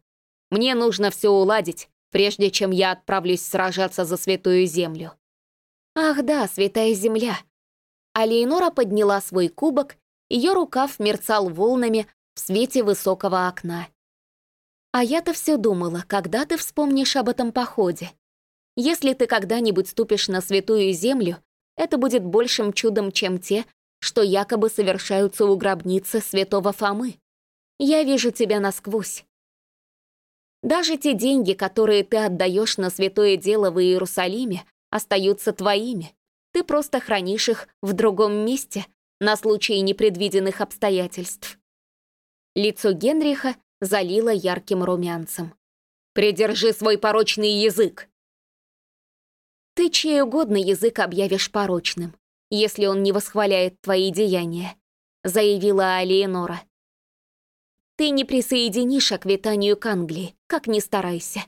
Мне нужно все уладить, прежде чем я отправлюсь сражаться за Святую Землю. Ах да, Святая Земля. А Лейнора подняла свой кубок, ее рукав мерцал волнами в свете высокого окна. А я-то все думала, когда ты вспомнишь об этом походе. Если ты когда-нибудь ступишь на святую землю, это будет большим чудом, чем те, что якобы совершаются у гробницы святого Фомы. Я вижу тебя насквозь. Даже те деньги, которые ты отдаешь на святое дело в Иерусалиме, остаются твоими. Ты просто хранишь их в другом месте на случай непредвиденных обстоятельств. Лицо Генриха залила ярким румянцем. Придержи свой порочный язык!» «Ты чей угодно язык объявишь порочным, если он не восхваляет твои деяния», заявила Алиенора. «Ты не присоединишь Аквитанию к Англии, как ни старайся.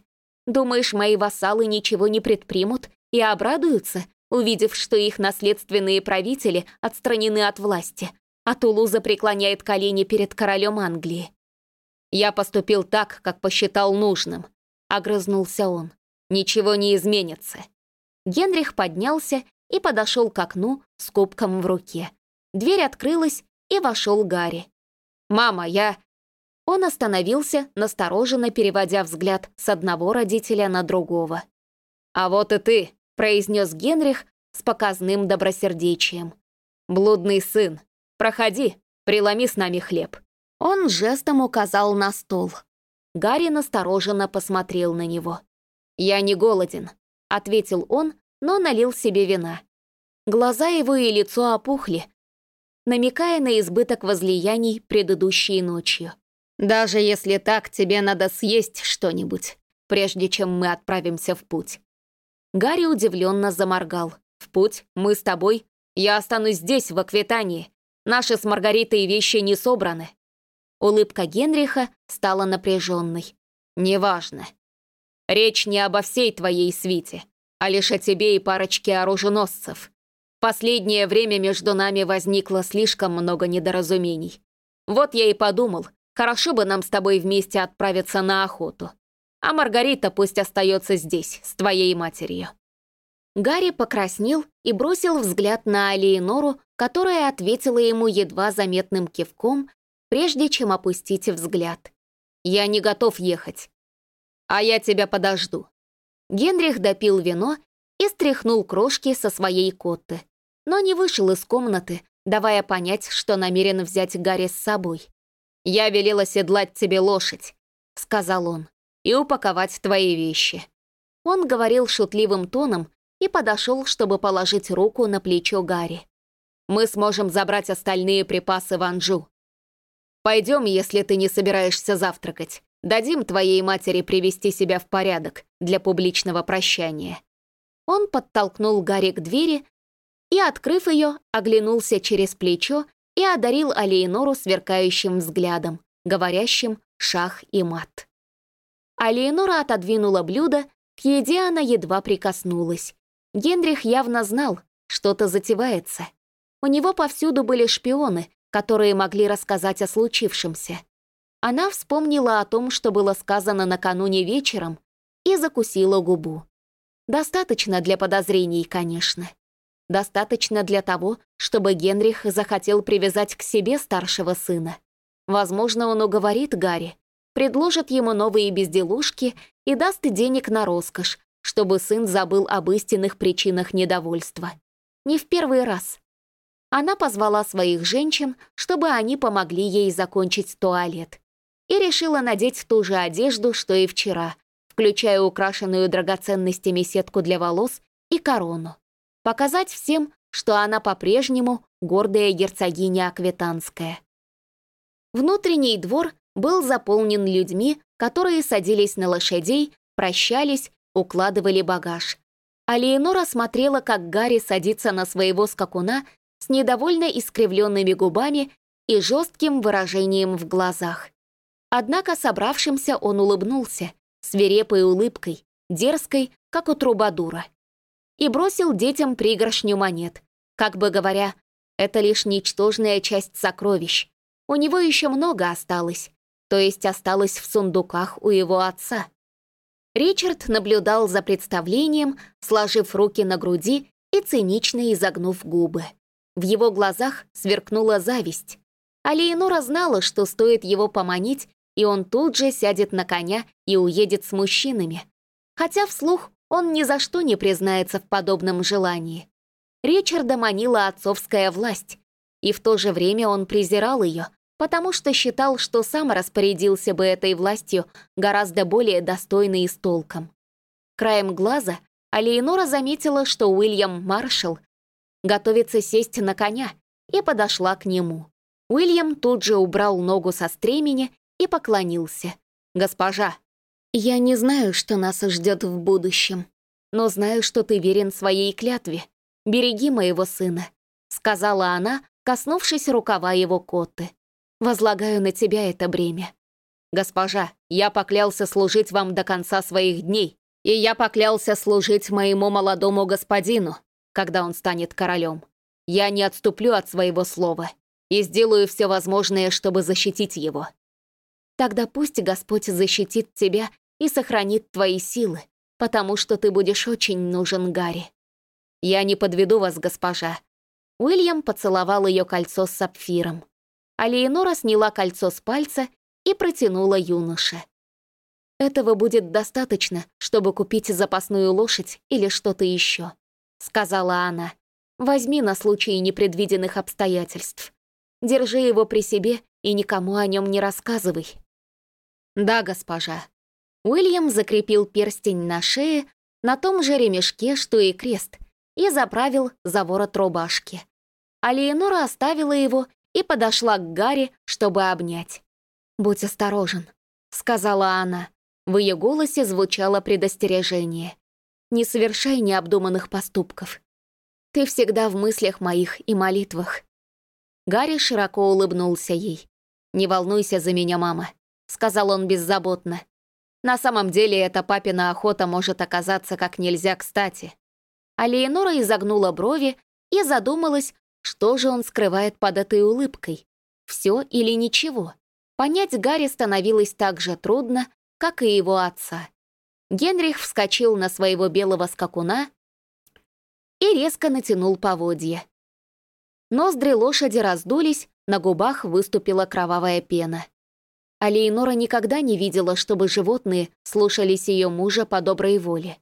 Думаешь, мои вассалы ничего не предпримут и обрадуются, увидев, что их наследственные правители отстранены от власти, а Тулуза преклоняет колени перед королем Англии?» «Я поступил так, как посчитал нужным», — огрызнулся он. «Ничего не изменится». Генрих поднялся и подошел к окну с кубком в руке. Дверь открылась, и вошел Гарри. «Мама, я...» Он остановился, настороженно переводя взгляд с одного родителя на другого. «А вот и ты», — произнес Генрих с показным добросердечием. «Блудный сын, проходи, приломи с нами хлеб». Он жестом указал на стол. Гарри настороженно посмотрел на него. «Я не голоден», — ответил он, но налил себе вина. Глаза его и лицо опухли, намекая на избыток возлияний предыдущей ночью. «Даже если так, тебе надо съесть что-нибудь, прежде чем мы отправимся в путь». Гарри удивленно заморгал. «В путь? Мы с тобой? Я останусь здесь, в Аквитании. Наши с Маргаритой вещи не собраны». Улыбка Генриха стала напряженной. «Неважно. Речь не обо всей твоей свите, а лишь о тебе и парочке оруженосцев. Последнее время между нами возникло слишком много недоразумений. Вот я и подумал, хорошо бы нам с тобой вместе отправиться на охоту. А Маргарита пусть остается здесь, с твоей матерью». Гарри покраснел и бросил взгляд на Алиенору, которая ответила ему едва заметным кивком, прежде чем опустить взгляд. «Я не готов ехать. А я тебя подожду». Генрих допил вино и стряхнул крошки со своей котты, но не вышел из комнаты, давая понять, что намерен взять Гарри с собой. «Я велела седлать тебе лошадь», — сказал он, «и упаковать твои вещи». Он говорил шутливым тоном и подошел, чтобы положить руку на плечо Гарри. «Мы сможем забрать остальные припасы в Анжу. Пойдем, если ты не собираешься завтракать. Дадим твоей матери привести себя в порядок для публичного прощания». Он подтолкнул Гарри к двери и, открыв ее, оглянулся через плечо и одарил Алиенору сверкающим взглядом, говорящим «шах и мат». Алиенора отодвинула блюдо, к еде она едва прикоснулась. Генрих явно знал, что-то затевается. У него повсюду были шпионы, которые могли рассказать о случившемся. Она вспомнила о том, что было сказано накануне вечером, и закусила губу. Достаточно для подозрений, конечно. Достаточно для того, чтобы Генрих захотел привязать к себе старшего сына. Возможно, он уговорит Гарри, предложит ему новые безделушки и даст денег на роскошь, чтобы сын забыл об истинных причинах недовольства. Не в первый раз. Она позвала своих женщин, чтобы они помогли ей закончить туалет. И решила надеть ту же одежду, что и вчера, включая украшенную драгоценностями сетку для волос и корону. Показать всем, что она по-прежнему гордая герцогиня Аквитанская. Внутренний двор был заполнен людьми, которые садились на лошадей, прощались, укладывали багаж. А Леонора смотрела, как Гарри садится на своего скакуна с недовольно искривленными губами и жестким выражением в глазах. Однако собравшимся он улыбнулся, свирепой улыбкой, дерзкой, как у трубадура и бросил детям пригоршню монет, как бы говоря, это лишь ничтожная часть сокровищ. У него еще много осталось, то есть осталось в сундуках у его отца. Ричард наблюдал за представлением, сложив руки на груди и цинично изогнув губы. В его глазах сверкнула зависть. А Леонора знала, что стоит его поманить, и он тут же сядет на коня и уедет с мужчинами. Хотя вслух он ни за что не признается в подобном желании. Ричарда манила отцовская власть, и в то же время он презирал ее, потому что считал, что сам распорядился бы этой властью гораздо более достойно и с толком. Краем глаза Алиенора заметила, что Уильям Маршалл готовится сесть на коня, и подошла к нему. Уильям тут же убрал ногу со стремени и поклонился. «Госпожа!» Я не знаю, что нас ждет в будущем, но знаю, что ты верен своей клятве. Береги моего сына», — сказала она, коснувшись рукава его коты. «Возлагаю на тебя это бремя». «Госпожа, я поклялся служить вам до конца своих дней, и я поклялся служить моему молодому господину, когда он станет королем. Я не отступлю от своего слова и сделаю все возможное, чтобы защитить его». «Тогда пусть Господь защитит тебя и сохранит твои силы, потому что ты будешь очень нужен Гарри». «Я не подведу вас, госпожа». Уильям поцеловал ее кольцо с сапфиром. А Леонора сняла кольцо с пальца и протянула юноше. «Этого будет достаточно, чтобы купить запасную лошадь или что-то еще», — сказала она. «Возьми на случай непредвиденных обстоятельств. Держи его при себе и никому о нем не рассказывай». «Да, госпожа». Уильям закрепил перстень на шее на том же ремешке, что и крест, и заправил за ворот рубашки. А Леонора оставила его и подошла к Гарри, чтобы обнять. «Будь осторожен», — сказала она. В ее голосе звучало предостережение. «Не совершай необдуманных поступков. Ты всегда в мыслях моих и молитвах». Гарри широко улыбнулся ей. «Не волнуйся за меня, мама», — сказал он беззаботно. «На самом деле эта папина охота может оказаться как нельзя кстати». А Леонора изогнула брови и задумалась, что же он скрывает под этой улыбкой. Все или ничего. Понять Гарри становилось так же трудно, как и его отца. Генрих вскочил на своего белого скакуна и резко натянул поводья. Ноздри лошади раздулись, на губах выступила кровавая пена. А Лейнора никогда не видела, чтобы животные слушались ее мужа по доброй воле.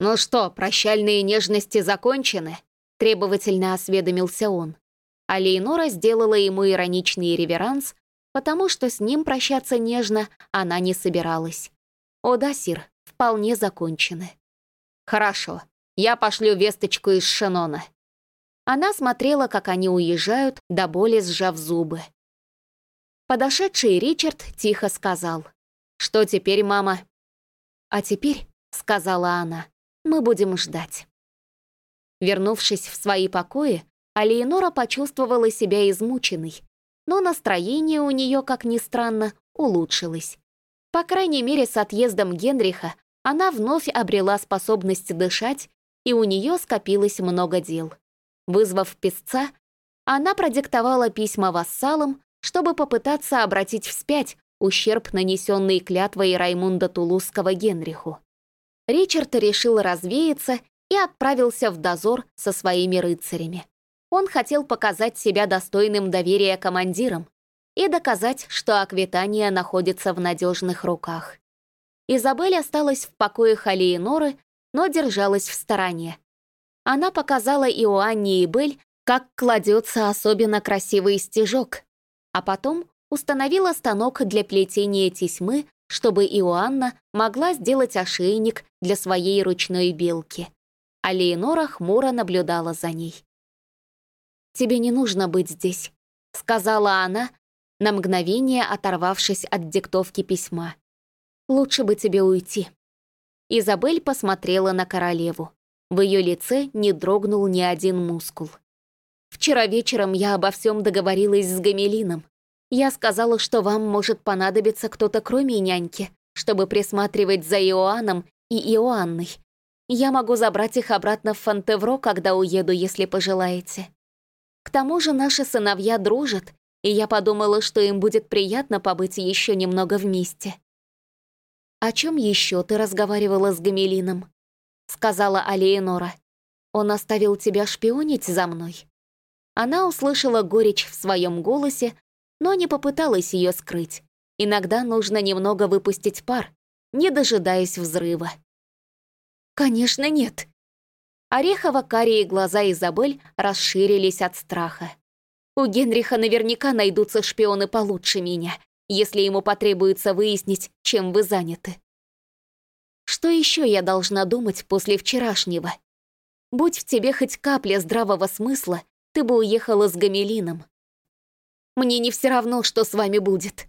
«Ну что, прощальные нежности закончены?» — требовательно осведомился он. А Лейнора сделала ему ироничный реверанс, потому что с ним прощаться нежно она не собиралась. «О да, сир, вполне закончены». «Хорошо, я пошлю весточку из Шенона». Она смотрела, как они уезжают, до боли сжав зубы. Подошедший Ричард тихо сказал. «Что теперь, мама?» «А теперь», — сказала она, — «мы будем ждать». Вернувшись в свои покои, Алиенора почувствовала себя измученной, но настроение у нее, как ни странно, улучшилось. По крайней мере, с отъездом Генриха она вновь обрела способность дышать, и у нее скопилось много дел. Вызвав песца, она продиктовала письма вассалам, чтобы попытаться обратить вспять ущерб, нанесенный клятвой Раймунда Тулузского Генриху. Ричард решил развеяться и отправился в дозор со своими рыцарями. Он хотел показать себя достойным доверия командирам и доказать, что Аквитания находится в надежных руках. Изабель осталась в покоях Алиеноры, но держалась в стороне. Она показала Иоанне и Бель, как кладется особенно красивый стежок, а потом установила станок для плетения тесьмы, чтобы Иоанна могла сделать ошейник для своей ручной белки. А Леонора хмуро наблюдала за ней. «Тебе не нужно быть здесь», — сказала она, на мгновение оторвавшись от диктовки письма. «Лучше бы тебе уйти». Изабель посмотрела на королеву. В ее лице не дрогнул ни один мускул. «Вчера вечером я обо всем договорилась с Гамелином. Я сказала, что вам может понадобиться кто-то кроме няньки, чтобы присматривать за Иоанном и Иоанной. Я могу забрать их обратно в Фонтевро, когда уеду, если пожелаете. К тому же наши сыновья дружат, и я подумала, что им будет приятно побыть еще немного вместе. «О чем еще ты разговаривала с Гамелином?» — сказала Алиенора. «Он оставил тебя шпионить за мной?» Она услышала горечь в своем голосе, но не попыталась ее скрыть. Иногда нужно немного выпустить пар, не дожидаясь взрыва. «Конечно, нет», Орехово-карие глаза Изабель расширились от страха. У Генриха наверняка найдутся шпионы получше меня, если ему потребуется выяснить, чем вы заняты. Что еще я должна думать после вчерашнего? Будь в тебе хоть капля здравого смысла, ты бы уехала с Гамелином. Мне не все равно, что с вами будет,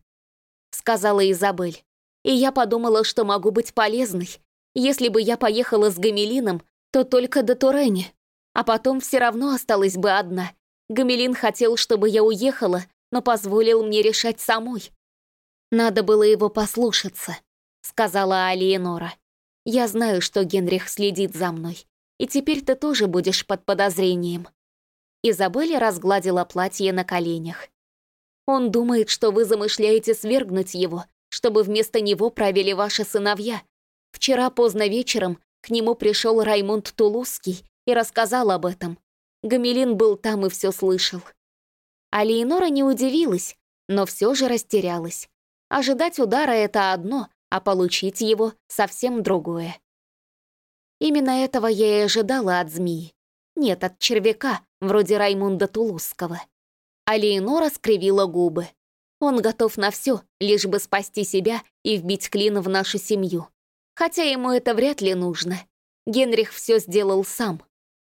сказала Изабель. и я подумала, что могу быть полезной. Если бы я поехала с Гамелином, то только до Турени, а потом все равно осталась бы одна. Гамелин хотел, чтобы я уехала, но позволил мне решать самой. Надо было его послушаться, сказала Алиенора. Я знаю, что Генрих следит за мной, и теперь ты тоже будешь под подозрением. Изабель разгладила платье на коленях. Он думает, что вы замышляете свергнуть его, чтобы вместо него правили ваши сыновья. Вчера поздно вечером к нему пришел Раймонд Тулузский и рассказал об этом. Гамелин был там и все слышал. А Леонора не удивилась, но все же растерялась. Ожидать удара — это одно, а получить его — совсем другое. Именно этого я и ожидала от змеи. Нет, от червяка, вроде Раймунда Тулузского. А Леонора скривила губы. Он готов на все, лишь бы спасти себя и вбить клин в нашу семью. Хотя ему это вряд ли нужно. Генрих все сделал сам.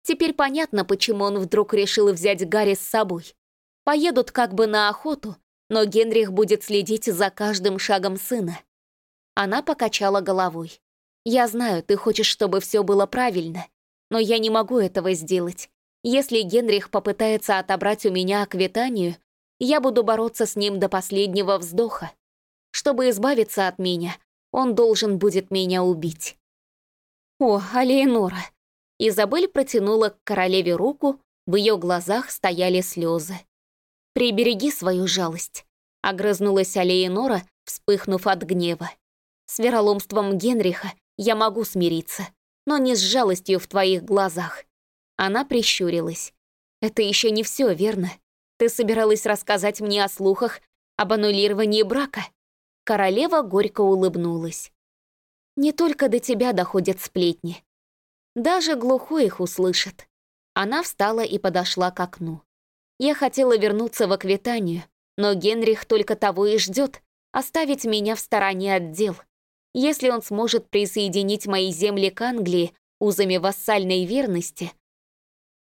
Теперь понятно, почему он вдруг решил взять Гарри с собой. Поедут как бы на охоту, но Генрих будет следить за каждым шагом сына. Она покачала головой. «Я знаю, ты хочешь, чтобы все было правильно, но я не могу этого сделать. Если Генрих попытается отобрать у меня аквитанию, я буду бороться с ним до последнего вздоха. Чтобы избавиться от меня, он должен будет меня убить». «О, Алиенора!» Изабель протянула к королеве руку, в ее глазах стояли слезы. «Прибереги свою жалость», — огрызнулась Алиенора, вспыхнув от гнева. «С вероломством Генриха я могу смириться, но не с жалостью в твоих глазах. Она прищурилась. «Это еще не все, верно? Ты собиралась рассказать мне о слухах об аннулировании брака?» Королева горько улыбнулась. «Не только до тебя доходят сплетни. Даже глухой их услышит». Она встала и подошла к окну. Я хотела вернуться в Аквитанию, но Генрих только того и ждет, оставить меня в стороне от дел. Если он сможет присоединить мои земли к Англии узами вассальной верности,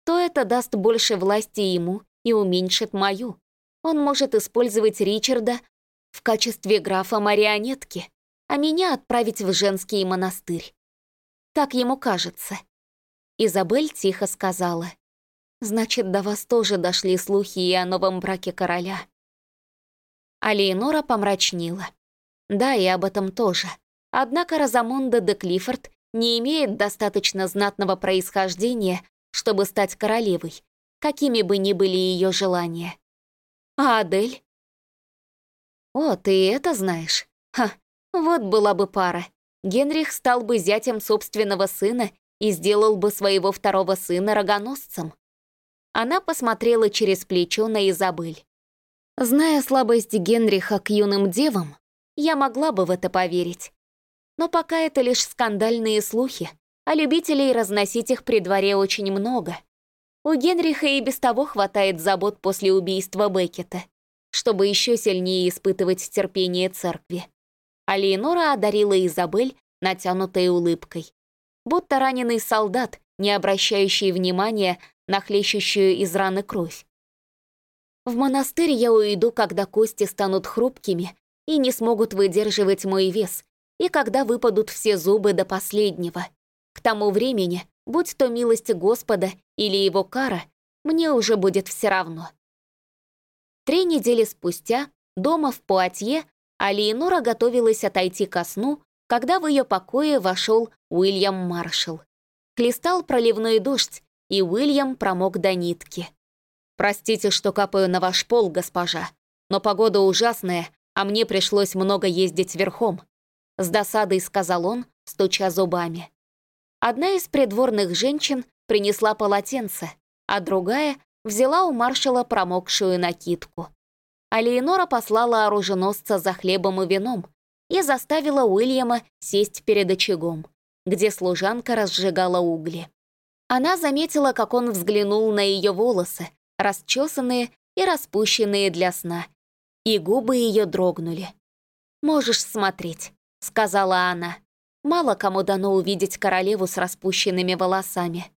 то это даст больше власти ему и уменьшит мою. Он может использовать Ричарда в качестве графа-марионетки, а меня отправить в женский монастырь. Так ему кажется. Изабель тихо сказала. «Значит, до вас тоже дошли слухи и о новом браке короля». А Леонора помрачнела. Да, и об этом тоже. Однако Розамунда де Клиффорд не имеет достаточно знатного происхождения, чтобы стать королевой, какими бы ни были ее желания. А Адель? О, ты это знаешь? Ха, вот была бы пара. Генрих стал бы зятем собственного сына и сделал бы своего второго сына рогоносцем. Она посмотрела через плечо на Изабель. Зная слабость Генриха к юным девам, я могла бы в это поверить. Но пока это лишь скандальные слухи, а любителей разносить их при дворе очень много. У Генриха и без того хватает забот после убийства Беккета, чтобы еще сильнее испытывать терпение церкви. А Леонора одарила Изабель натянутой улыбкой. Будто раненый солдат, не обращающий внимания на хлещущую из раны кровь. В монастырь я уйду, когда кости станут хрупкими и не смогут выдерживать мой вес, и когда выпадут все зубы до последнего. К тому времени, будь то милость Господа или его кара, мне уже будет все равно. Три недели спустя, дома в Пуатье, Алиенора готовилась отойти ко сну, когда в ее покое вошел Уильям Маршалл. Хлестал проливной дождь, и Уильям промок до нитки. «Простите, что капаю на ваш пол, госпожа, но погода ужасная, а мне пришлось много ездить верхом», с досадой сказал он, стуча зубами. Одна из придворных женщин принесла полотенце, а другая взяла у маршала промокшую накидку. А Леонора послала оруженосца за хлебом и вином и заставила Уильяма сесть перед очагом, где служанка разжигала угли. Она заметила, как он взглянул на ее волосы, расчесанные и распущенные для сна, и губы ее дрогнули. «Можешь смотреть», — сказала она. Мало кому дано увидеть королеву с распущенными волосами.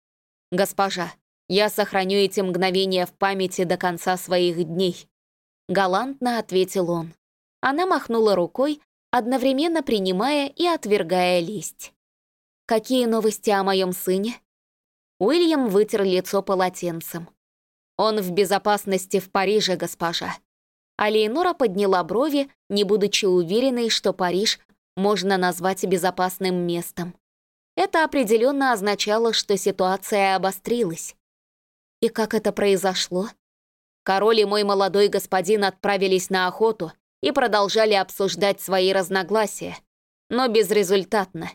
«Госпожа, я сохраню эти мгновения в памяти до конца своих дней», — галантно ответил он. Она махнула рукой, одновременно принимая и отвергая лесть. «Какие новости о моем сыне?» Уильям вытер лицо полотенцем. «Он в безопасности в Париже, госпожа». А подняла брови, не будучи уверенной, что Париж можно назвать безопасным местом. Это определенно означало, что ситуация обострилась. И как это произошло? Король и мой молодой господин отправились на охоту и продолжали обсуждать свои разногласия, но безрезультатно.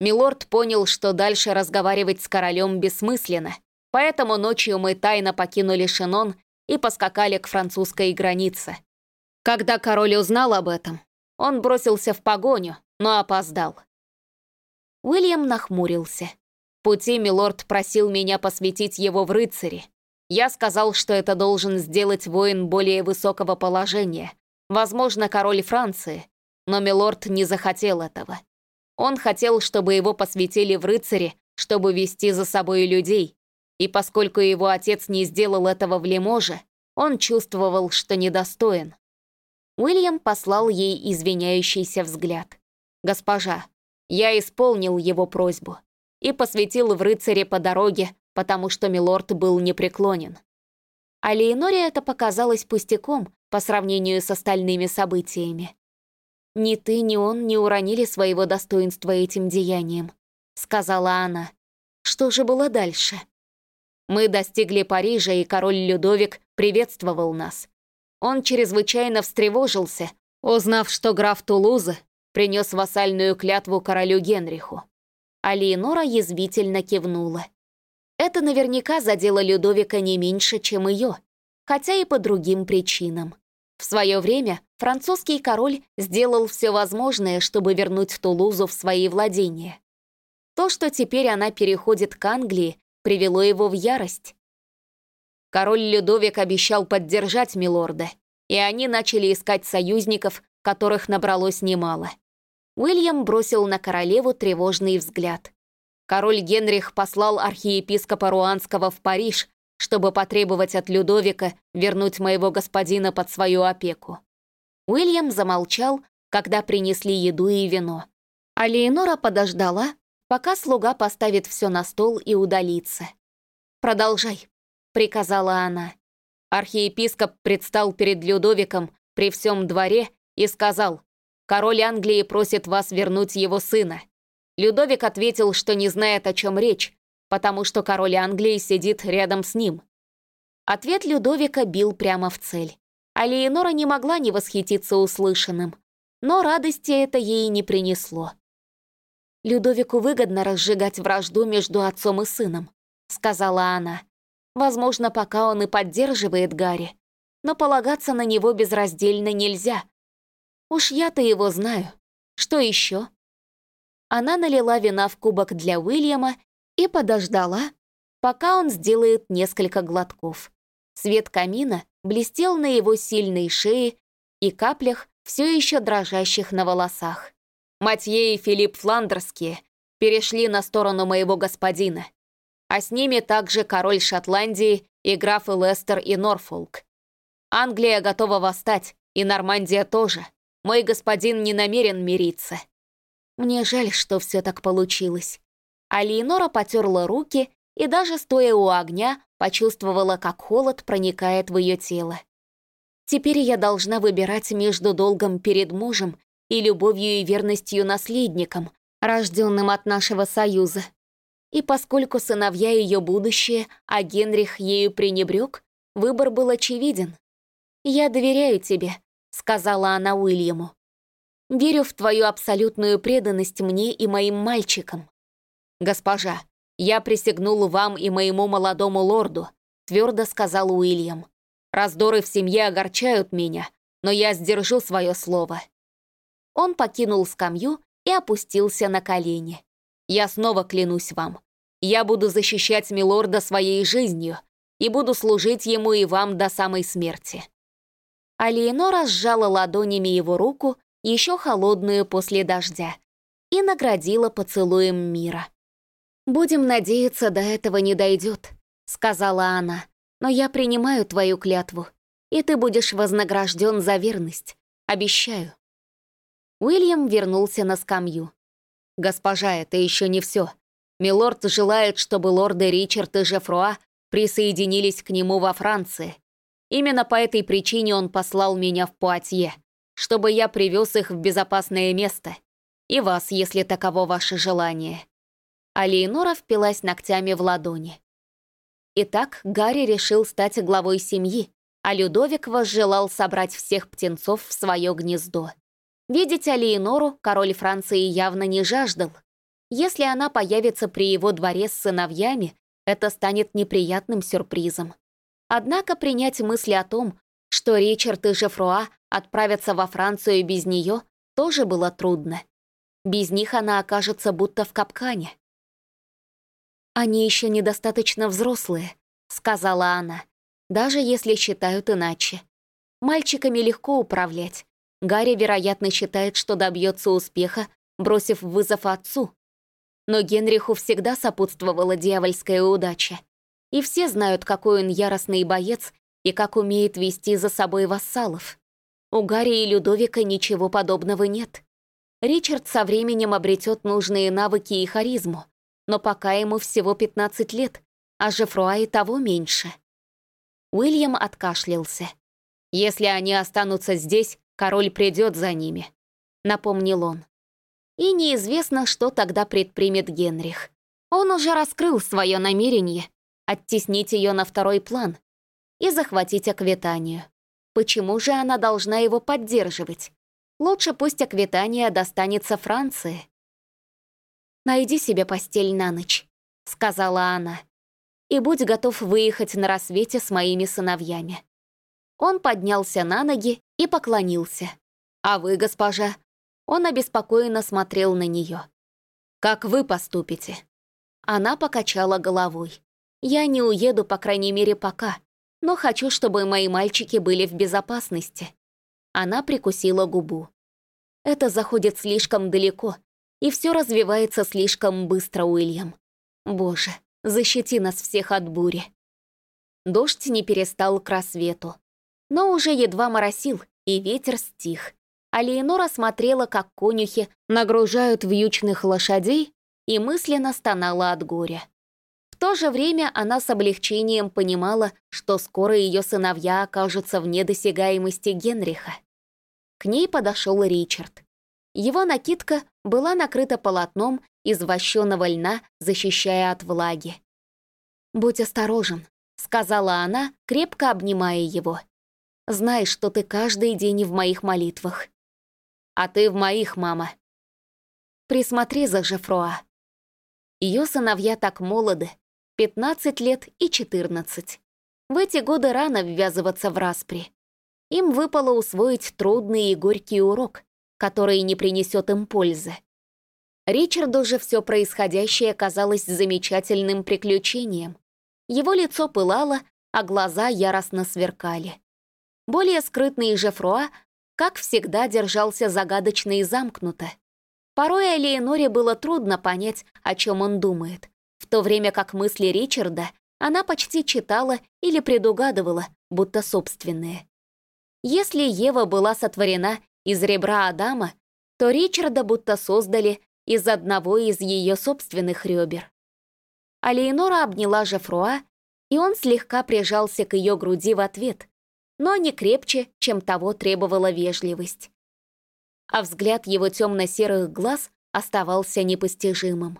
Милорд понял, что дальше разговаривать с королем бессмысленно, поэтому ночью мы тайно покинули Шинон и поскакали к французской границе. Когда король узнал об этом, он бросился в погоню, но опоздал. Уильям нахмурился. пути милорд просил меня посвятить его в рыцари. Я сказал, что это должен сделать воин более высокого положения, возможно, король Франции, но милорд не захотел этого. Он хотел, чтобы его посвятили в рыцари, чтобы вести за собой людей, и поскольку его отец не сделал этого в Лиможе, он чувствовал, что недостоин. Уильям послал ей извиняющийся взгляд. «Госпожа, я исполнил его просьбу и посвятил в рыцаре по дороге, потому что милорд был непреклонен. А Леоноре это показалось пустяком по сравнению с остальными событиями. «Ни ты, ни он не уронили своего достоинства этим деянием», — сказала она. «Что же было дальше?» «Мы достигли Парижа, и король Людовик приветствовал нас. Он чрезвычайно встревожился, узнав, что граф Тулуза принес вассальную клятву королю Генриху. А Леонора язвительно кивнула. Это наверняка задело Людовика не меньше, чем ее, хотя и по другим причинам. В свое время французский король сделал все возможное, чтобы вернуть Тулузу в свои владения. То, что теперь она переходит к Англии, привело его в ярость. Король Людовик обещал поддержать Милорда, и они начали искать союзников, которых набралось немало. Уильям бросил на королеву тревожный взгляд. Король Генрих послал архиепископа Руанского в Париж, чтобы потребовать от Людовика вернуть моего господина под свою опеку. Уильям замолчал, когда принесли еду и вино. А Леонора подождала, пока слуга поставит все на стол и удалится. «Продолжай», — приказала она. Архиепископ предстал перед Людовиком при всем дворе и сказал, Король Англии просит вас вернуть его сына. Людовик ответил, что не знает, о чем речь, потому что король Англии сидит рядом с ним. Ответ Людовика бил прямо в цель. А Леонора не могла не восхититься услышанным, но радости это ей не принесло. «Людовику выгодно разжигать вражду между отцом и сыном», — сказала она. «Возможно, пока он и поддерживает Гарри, но полагаться на него безраздельно нельзя, Уж я-то его знаю. Что еще? Она налила вина в кубок для Уильяма и подождала, пока он сделает несколько глотков. Свет камина блестел на его сильной шее и каплях, все еще дрожащих на волосах. Матье и Филипп Фландерские перешли на сторону моего господина, а с ними также король Шотландии и графы Лестер и Норфолк. Англия готова восстать, и Нормандия тоже. Мой господин не намерен мириться. Мне жаль, что все так получилось. А Леонора потерла руки и даже стоя у огня, почувствовала, как холод проникает в ее тело. Теперь я должна выбирать между долгом перед мужем и любовью и верностью наследникам, рожденным от нашего союза. И поскольку сыновья ее будущее, а Генрих ею пренебрег, выбор был очевиден. Я доверяю тебе, сказала она Уильяму. «Верю в твою абсолютную преданность мне и моим мальчикам». «Госпожа, я присягнул вам и моему молодому лорду», твердо сказал Уильям. «Раздоры в семье огорчают меня, но я сдержу свое слово». Он покинул скамью и опустился на колени. «Я снова клянусь вам. Я буду защищать милорда своей жизнью и буду служить ему и вам до самой смерти». А Леонора сжала ладонями его руку, еще холодную после дождя, и наградила поцелуем мира. «Будем надеяться, до этого не дойдет», — сказала она. «Но я принимаю твою клятву, и ты будешь вознагражден за верность. Обещаю». Уильям вернулся на скамью. «Госпожа, это еще не все. Милорд желает, чтобы лорды Ричард и Жефруа присоединились к нему во Франции. Именно по этой причине он послал меня в Пуатье, чтобы я привез их в безопасное место. И вас, если таково ваше желание». А Лейнора впилась ногтями в ладони. Итак, Гарри решил стать главой семьи, а Людовик возжелал собрать всех птенцов в свое гнездо. Видеть Алиенору король Франции явно не жаждал. Если она появится при его дворе с сыновьями, это станет неприятным сюрпризом. Однако принять мысли о том, что Ричард и Жефруа отправятся во Францию без нее, тоже было трудно. Без них она окажется будто в капкане. «Они еще недостаточно взрослые», — сказала она, даже если считают иначе. Мальчиками легко управлять. Гарри, вероятно, считает, что добьется успеха, бросив вызов отцу, но Генриху всегда сопутствовала дьявольская удача. И все знают, какой он яростный боец и как умеет вести за собой вассалов. У Гарри и Людовика ничего подобного нет. Ричард со временем обретет нужные навыки и харизму, но пока ему всего 15 лет, а Жефруа и того меньше. Уильям откашлялся. «Если они останутся здесь, король придет за ними», — напомнил он. И неизвестно, что тогда предпримет Генрих. Он уже раскрыл свое намерение оттеснить ее на второй план и захватить Аквитанию. Почему же она должна его поддерживать? Лучше пусть Аквитания достанется Франции. «Найди себе постель на ночь», — сказала она, «и будь готов выехать на рассвете с моими сыновьями». Он поднялся на ноги и поклонился. «А вы, госпожа, он обеспокоенно смотрел на нее. «Как вы поступите?» Она покачала головой. «Я не уеду, по крайней мере, пока, но хочу, чтобы мои мальчики были в безопасности». Она прикусила губу. «Это заходит слишком далеко, и все развивается слишком быстро, Уильям. Боже, защити нас всех от бури». Дождь не перестал к рассвету, но уже едва моросил, и ветер стих а Леонора смотрела, как конюхи нагружают вьючных лошадей, и мысленно стонала от горя. В то же время она с облегчением понимала, что скоро ее сыновья окажутся вне досягаемости Генриха. К ней подошел Ричард. Его накидка была накрыта полотном из вощеного льна, защищая от влаги. «Будь осторожен», — сказала она, крепко обнимая его. «Знай, что ты каждый день в моих молитвах а ты в моих, мама. Присмотри за Жефруа. Ее сыновья так молоды, 15 лет и 14. В эти годы рано ввязываться в распри. Им выпало усвоить трудный и горький урок, который не принесет им пользы. Ричарду же все происходящее казалось замечательным приключением. Его лицо пылало, а глаза яростно сверкали. Более скрытный Жефруа как всегда, держался загадочно и замкнуто. Порой Алиеноре было трудно понять, о чем он думает, в то время как мысли Ричарда она почти читала или предугадывала, будто собственные. Если Ева была сотворена из ребра Адама, то Ричарда будто создали из одного из ее собственных ребер. Алиенора обняла Жефруа, и он слегка прижался к ее груди в ответ, но не крепче, чем того требовала вежливость. А взгляд его темно-серых глаз оставался непостижимым.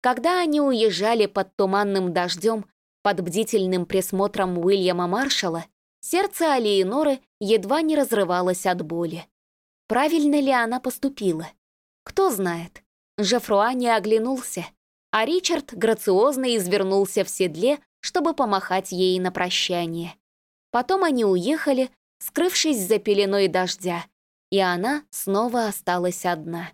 Когда они уезжали под туманным дождем, под бдительным присмотром Уильяма Маршалла, сердце Алиеноры едва не разрывалось от боли. Правильно ли она поступила? Кто знает. Жефруа не оглянулся, а Ричард грациозно извернулся в седле, чтобы помахать ей на прощание. Потом они уехали, скрывшись за пеленой дождя, и она снова осталась одна.